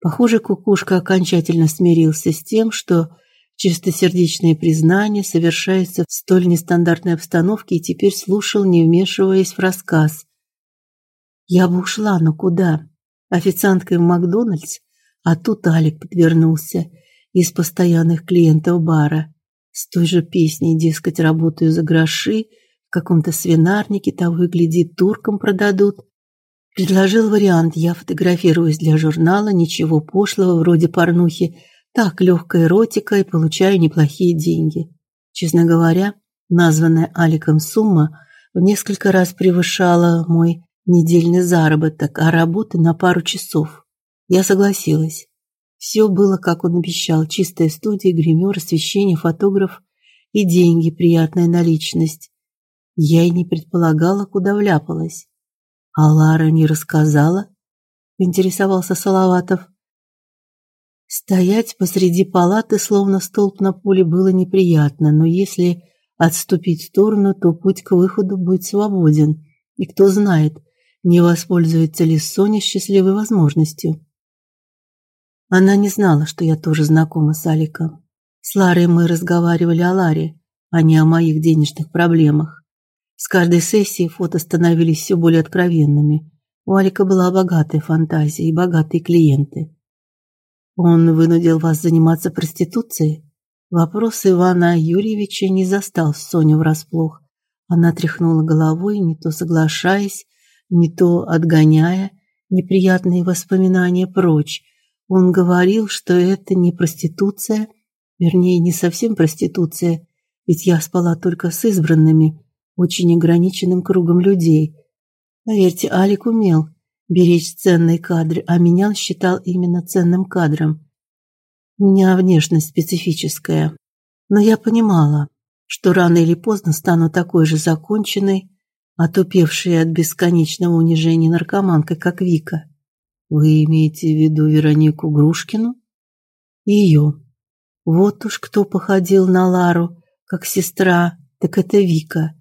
Похоже, кукушка окончательно смирился с тем, что чистосердечное признание совершается в столь нестандартной обстановке и теперь слушал, не вмешиваясь в рассказ. Я бы ушла, но куда? Официанткой в Макдональдс, а тут Алик подвернулся из постоянных клиентов бара. С той же песней, дескать, работаю за гроши, в каком-то свинарнике того и гляди туркам продадут. Предложил вариант: я фотографируюсь для журнала, ничего пошлого вроде порнухи, так легкая эротика и получаю неплохие деньги. Честно говоря, названная Аликом сумма в несколько раз превышала мой недельный заработок, а работы на пару часов. Я согласилась. Все было, как он обещал: чистая студия, гример, освещение, фотограф и деньги, приятная наличность. Я и не предполагала, куда вляпалась. А Лара не рассказала? Интересовался Салаватов. Стоять посреди палаты, словно столб на поле, было неприятно, но если отступить в сторону, то путь к выходу будет свободен. И кто знает, не воспользуется ли Соня счастливой возможностью. Она не знала, что я тоже знакома с Аликом. С Ларой мы разговаривали о Ларе, а не о моих денежных проблемах. С каждой сессией фото становились все более откровенными. У Алика была богатая фантазия и богатые клиенты. Он вынудил вас заниматься проституцией? Вопрос Ивана Юрьевича не застал Соню врасплох. Она тряхнула головой, не то соглашаясь, не то отгоняя неприятные воспоминания прочь. Он говорил, что это не проституция, вернее, не совсем проституция, ведь я спала только с избранными, очень ограниченным кругом людей. Поверьте, Алик умел беречь ценные кадры, а меня он считал именно ценным кадром. У меня внешность специфическая, но я понимала, что рано или поздно стану такой же законченной, отупевшей от бесконечного унижения наркоманкой, как Вика. Вы имеете в виду Веронику Грушкину? Ее. Вот уж кто походил на Лару, как сестра, так это Вика.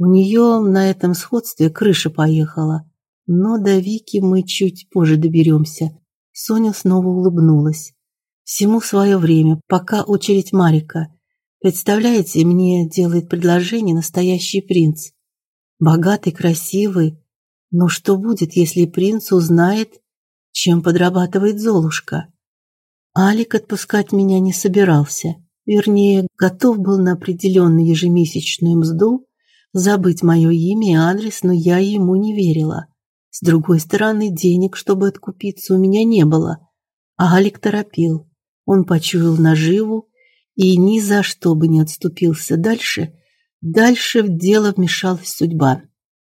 У нее на этом сходстве крыша поехала. Но до Вики мы чуть позже доберемся. Соня снова улыбнулась. Всему свое время, пока очередь Марика. Представляете, мне делает предложение настоящий принц. Богатый, красивый. Но что будет, если принц узнает, чем подрабатывает Золушка? Алик отпускать меня не собирался. Вернее, готов был на определенную ежемесячную мзду забыть мое имя и адрес, но я ему не верила. С другой стороны, денег, чтобы откупиться, у меня не было. А Алик торопил. Он почуял наживу и ни за что бы не отступился дальше. Дальше в дело вмешалась судьба.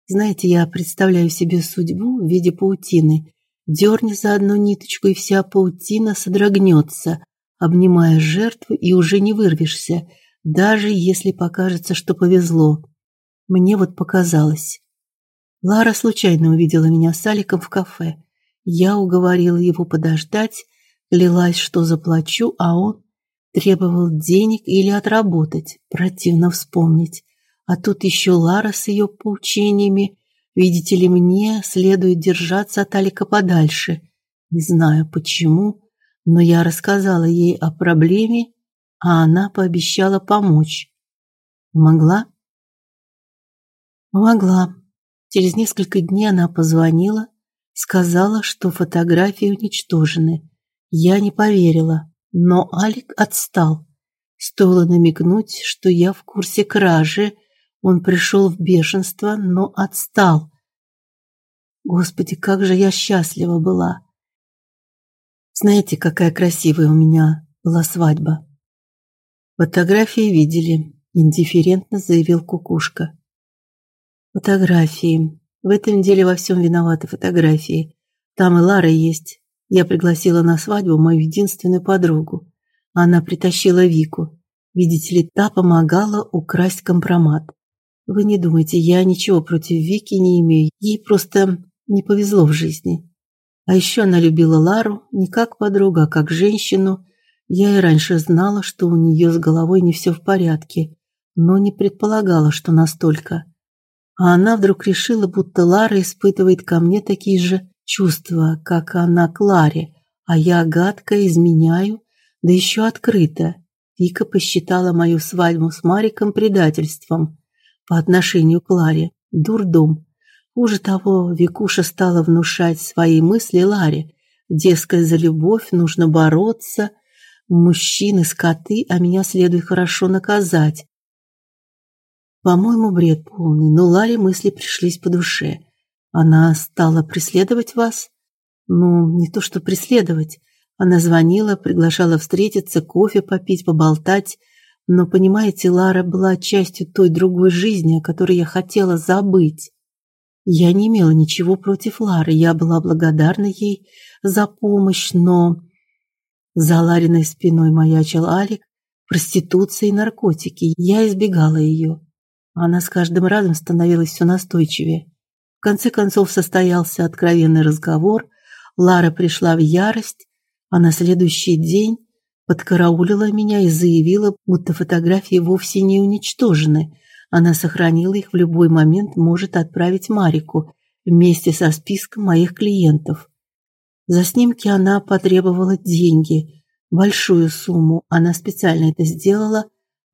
Знаете, я представляю себе судьбу в виде паутины. Дерни за одну ниточку, и вся паутина содрогнется, обнимая жертву, и уже не вырвешься, даже если покажется, что повезло. Мне вот показалось. Лара случайно увидела меня с Аликом в кафе. Я уговорила его подождать, Лилась, что заплачу, а он требовал денег или отработать. Противно вспомнить. А тут еще Лара с ее поучениями. Видите ли, мне следует держаться от Алика подальше. Не знаю почему, но я рассказала ей о проблеме, а она пообещала помочь. Могла? Могла. Через несколько дней она позвонила, сказала, что фотографии уничтожены. Я не поверила, но Алик отстал. Стоило намекнуть, что я в курсе кражи, он пришел в бешенство, но отстал. Господи, как же я счастлива была. Знаете, какая красивая у меня была свадьба. Фотографии видели, индифферентно заявил Кукушка. Фотографии. В этом деле во всем виноваты фотографии. Там и Лара есть. Я пригласила на свадьбу мою единственную подругу. Она притащила Вику. Видите ли, та помогала украсть компромат. Вы не думайте, я ничего против Вики не имею. Ей просто не повезло в жизни. А еще она любила Лару не как подругу, а как женщину. Я и раньше знала, что у нее с головой не все в порядке, но не предполагала, что настолько. А она вдруг решила, будто Лара испытывает ко мне такие же чувства, как она к Ларе, а я гадко изменяю, да еще открыто. Вика посчитала мою свадьбу с Мариком предательством по отношению к Ларе. Дурдом. Хуже того, Викуша стала внушать свои мысли Ларе. Дескать, за любовь нужно бороться, мужчины скоты, а меня следует хорошо наказать. По-моему, бред полный, но Ларе мысли пришлись по душе. Она стала преследовать вас? Ну, не то что преследовать. Она звонила, приглашала встретиться, кофе попить, поболтать. Но, понимаете, Лара была частью той другой жизни, о которой я хотела забыть. Я не имела ничего против Лары, я была благодарна ей за помощь, но за Лариной спиной маячил Алик, проституция и наркотики. Я избегала ее. Она с каждым разом становилась все настойчивее. В конце концов состоялся откровенный разговор. Лара пришла в ярость, а на следующий день подкараулила меня и заявила, будто фотографии вовсе не уничтожены. Она сохранила их в любой момент, может отправить Марику вместе со списком моих клиентов. За снимки она потребовала деньги, большую сумму. Она специально это сделала.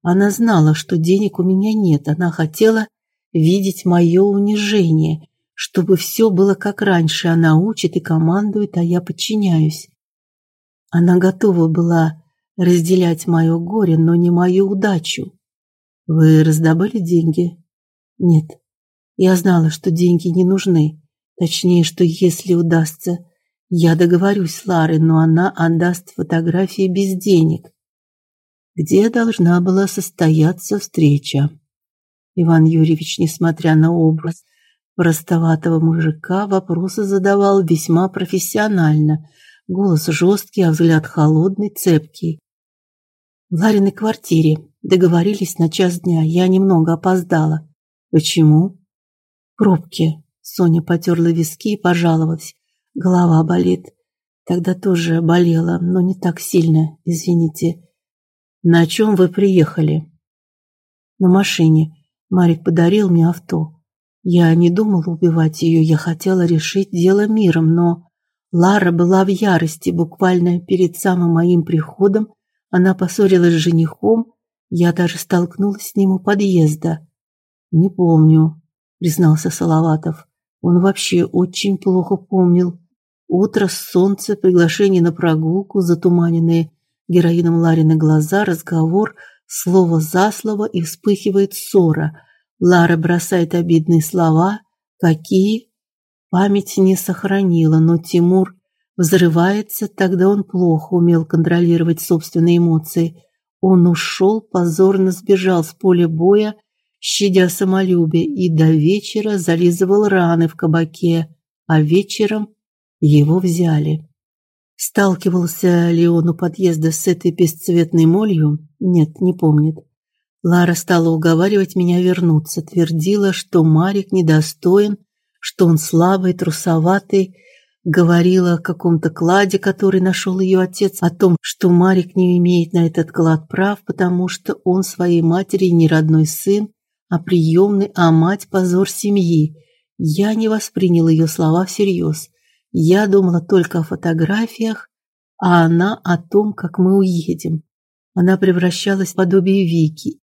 Она знала, что денег у меня нет. Она хотела видеть мое унижение чтобы все было как раньше. Она учит и командует, а я подчиняюсь. Она готова была разделять мое горе, но не мою удачу. Вы раздобыли деньги? Нет. Я знала, что деньги не нужны. Точнее, что если удастся, я договорюсь с Ларой, но она отдаст фотографии без денег. Где должна была состояться встреча? Иван Юрьевич, несмотря на образ простоватого мужика, вопросы задавал весьма профессионально. Голос жесткий, а взгляд холодный, цепкий. В Лариной квартире договорились на час дня. Я немного опоздала. Почему? Пробки. Соня потёрла виски и пожаловалась. Голова болит. Тогда тоже болела, но не так сильно, извините. На чем вы приехали? На машине. Марик подарил мне авто. Я не думала убивать ее, я хотела решить дело миром, но Лара была в ярости. Буквально перед самым моим приходом она поссорилась с женихом, я даже столкнулась с ним у подъезда. Не помню, признался Салаватов. Он вообще очень плохо помнил. Утро, солнце, приглашение на прогулку, затуманенные героином Ларины глаза, разговор, слово за слово и вспыхивает ссора. Лара бросает обидные слова, какие память не сохранила, но Тимур взрывается, тогда он плохо умел контролировать собственные эмоции. Он ушел, позорно сбежал с поля боя, щадя самолюбие, и до вечера зализывал раны в кабаке, а вечером его взяли. Сталкивался ли он у подъезда с этой бесцветной молью? Нет, не помнит. Лара стала уговаривать меня вернуться, твердила, что Марик недостоин, что он слабый, трусоватый, говорила о каком-то кладе, который нашел ее отец, о том, что Марик не имеет на этот клад прав, потому что он своей матери не родной сын, а приемный, а мать позор семьи. Я не воспринял ее слова всерьез. Я думала только о фотографиях, а она о том, как мы уедем. Она превращалась в подобие Вики.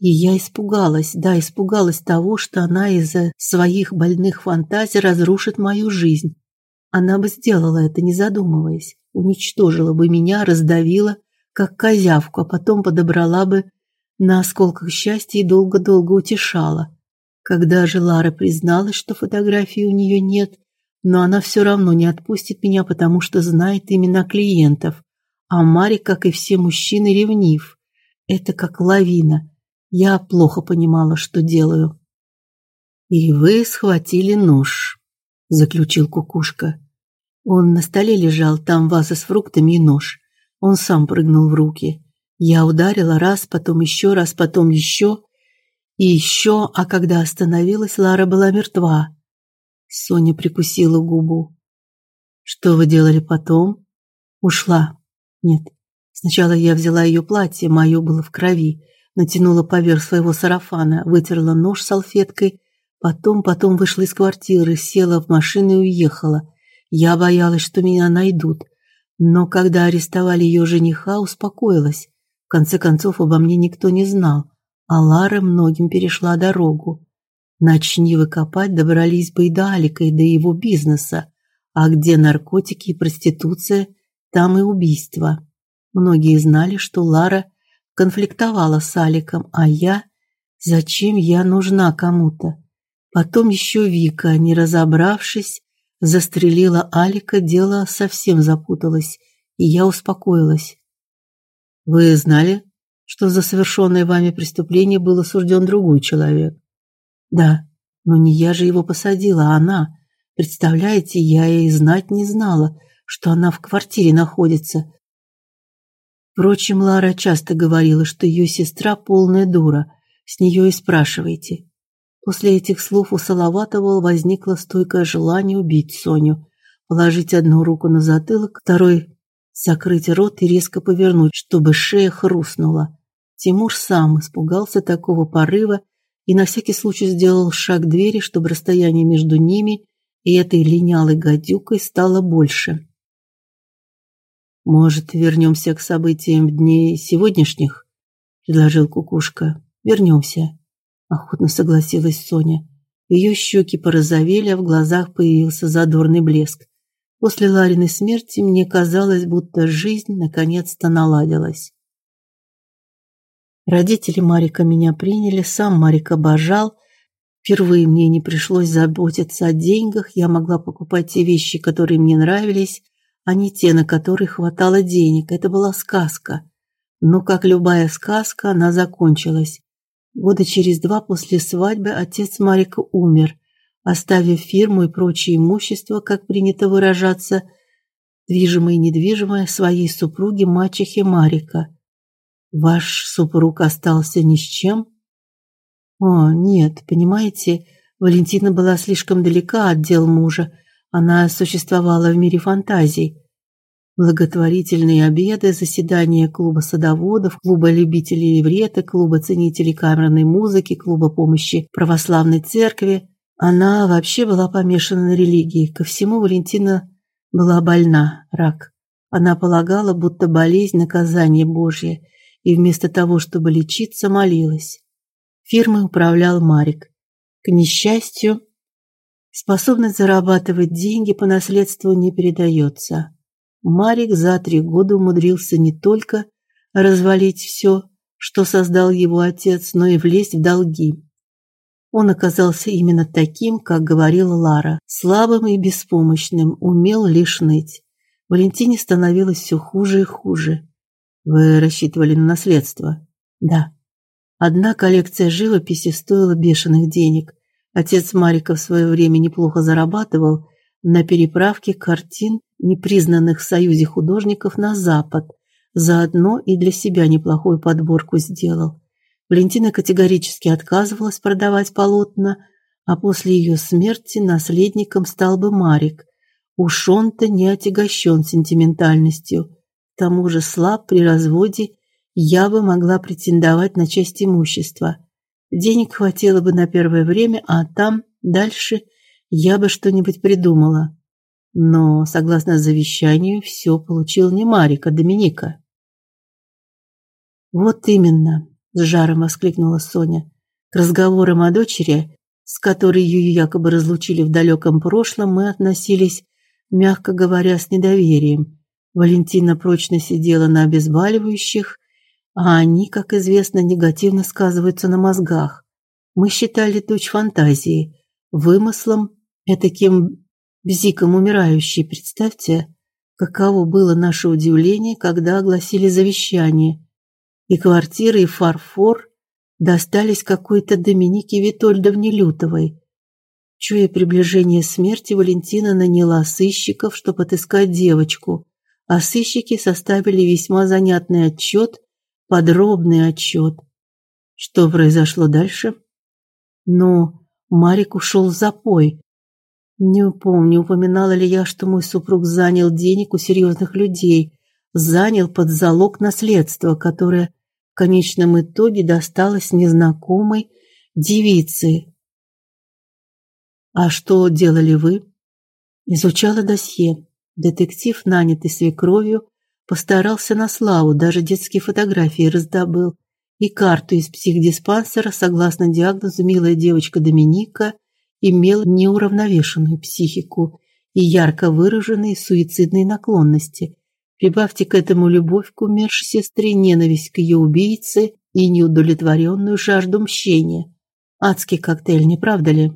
И я испугалась, да, испугалась того, что она из-за своих больных фантазий разрушит мою жизнь. Она бы сделала это, не задумываясь, уничтожила бы меня, раздавила, как козявку, а потом подобрала бы на осколках счастья и долго-долго утешала. Когда же Лара призналась, что фотографии у нее нет, но она все равно не отпустит меня, потому что знает имена клиентов. А Мари, как и все мужчины, ревнив. Это как лавина. Я плохо понимала, что делаю. И вы схватили нож, заключил Кукушка. Он на столе лежал, там ваза с фруктами и нож. Он сам прыгнул в руки. Я ударила раз, потом еще раз, потом еще и еще, а когда остановилась, Лара была мертва. Соня прикусила губу. Что вы делали потом? Ушла. Нет. Сначала я взяла ее платье, мое было в крови, натянула поверх своего сарафана, вытерла нож салфеткой, потом потом вышла из квартиры, села в машину и уехала. Я боялась, что меня найдут, но когда арестовали ее жениха, успокоилась. В конце концов, обо мне никто не знал, а Лара многим перешла дорогу. Начни выкопать, добрались бы и до Алика, и до его бизнеса. А где наркотики и проституция, там и убийства. Многие знали, что Лара конфликтовала с Аликом, а я... Зачем я нужна кому-то? Потом еще Вика, не разобравшись, застрелила Алика, дело совсем запуталось, и я успокоилась. Вы знали, что за совершенное вами преступление был осужден другой человек? Да, но не я же его посадила, а она. Представляете, я и знать не знала, что она в квартире находится. Впрочем, Лара часто говорила, что ее сестра полная дура. С нее и спрашивайте. После этих слов у Салаватова возникло стойкое желание убить Соню, положить одну руку на затылок, второй закрыть рот и резко повернуть, чтобы шея хрустнула. Тимур сам испугался такого порыва и на всякий случай сделал шаг к двери, чтобы расстояние между ними и этой линялой гадюкой стало больше. Может, вернемся к событиям дней сегодняшних, предложил Кукушка. Вернемся охотно согласилась Соня. Ее щеки порозовели, а в глазах появился задорный блеск. После Лариной смерти мне казалось, будто жизнь наконец-то наладилась. Родители Марика меня приняли, сам Марик обожал. Впервые мне не пришлось заботиться о деньгах, я могла покупать те вещи, которые мне нравились, а не те, на которые хватало денег. Это была сказка. Но как любая сказка, она закончилась. Года через два после свадьбы отец Марика умер, оставив фирму и прочее имущество, как принято выражаться, движимое и недвижимое своей супруге мачехе Марика. Ваш супруг остался ни с чем? О, нет, понимаете, Валентина была слишком далека от дел мужа. Она существовала в мире фантазий. Благотворительные обеды, заседания клуба садоводов, клуба любителей иврета, клуба ценителей камерной музыки, клуба помощи православной церкви. Она вообще была помешана на религии. Ко всему Валентина была больна, рак. Она полагала, будто болезнь наказание Божье – и вместо того, чтобы лечиться, молилась. Фирмой управлял Марик. К несчастью, способность зарабатывать деньги по наследству не передается. Марик за три года умудрился не только развалить все, что создал его отец, но и влезть в долги. Он оказался именно таким, как говорила Лара, слабым и беспомощным, умел лишь ныть. Валентине становилось все хуже и хуже. Вы рассчитывали на наследство? Да. Одна коллекция живописи стоила бешеных денег. Отец Марика в свое время неплохо зарабатывал на переправке картин непризнанных в Союзе художников на запад. Заодно и для себя неплохую подборку сделал. Валентина категорически отказывалась продавать полотна, а после ее смерти наследником стал бы Марик. Уж он-то не отягощен сентиментальностью. К тому же слаб при разводе, я бы могла претендовать на часть имущества. Денег хватило бы на первое время, а там дальше я бы что-нибудь придумала. Но, согласно завещанию, все получил не Марик, а Доминика. Вот именно, с жаром воскликнула Соня. К разговорам о дочери, с которой ее якобы разлучили в далеком прошлом, мы относились, мягко говоря, с недоверием. Валентина прочно сидела на обезболивающих, а они, как известно, негативно сказываются на мозгах. Мы считали дочь фантазией, вымыслом, этаким бзиком умирающей. Представьте, каково было наше удивление, когда огласили завещание. И квартиры, и фарфор достались какой-то Доминике Витольдовне Лютовой. Чуя приближение смерти, Валентина наняла сыщиков, чтобы отыскать девочку а сыщики составили весьма занятный отчет, подробный отчет. Что произошло дальше? Ну, Марик ушел в запой. Не помню, упоминала ли я, что мой супруг занял денег у серьезных людей, занял под залог наследства, которое в конечном итоге досталось незнакомой девице. А что делали вы? Изучала досье. Детектив, нанятый свекровью, постарался на славу, даже детские фотографии раздобыл и карту из психдиспансера, согласно диагнозу милая девочка Доминика имела неуравновешенную психику и ярко выраженные суицидные наклонности. Прибавьте к этому любовь к умершей сестре, ненависть к ее убийце и неудовлетворенную жажду мщения. Адский коктейль, не правда ли?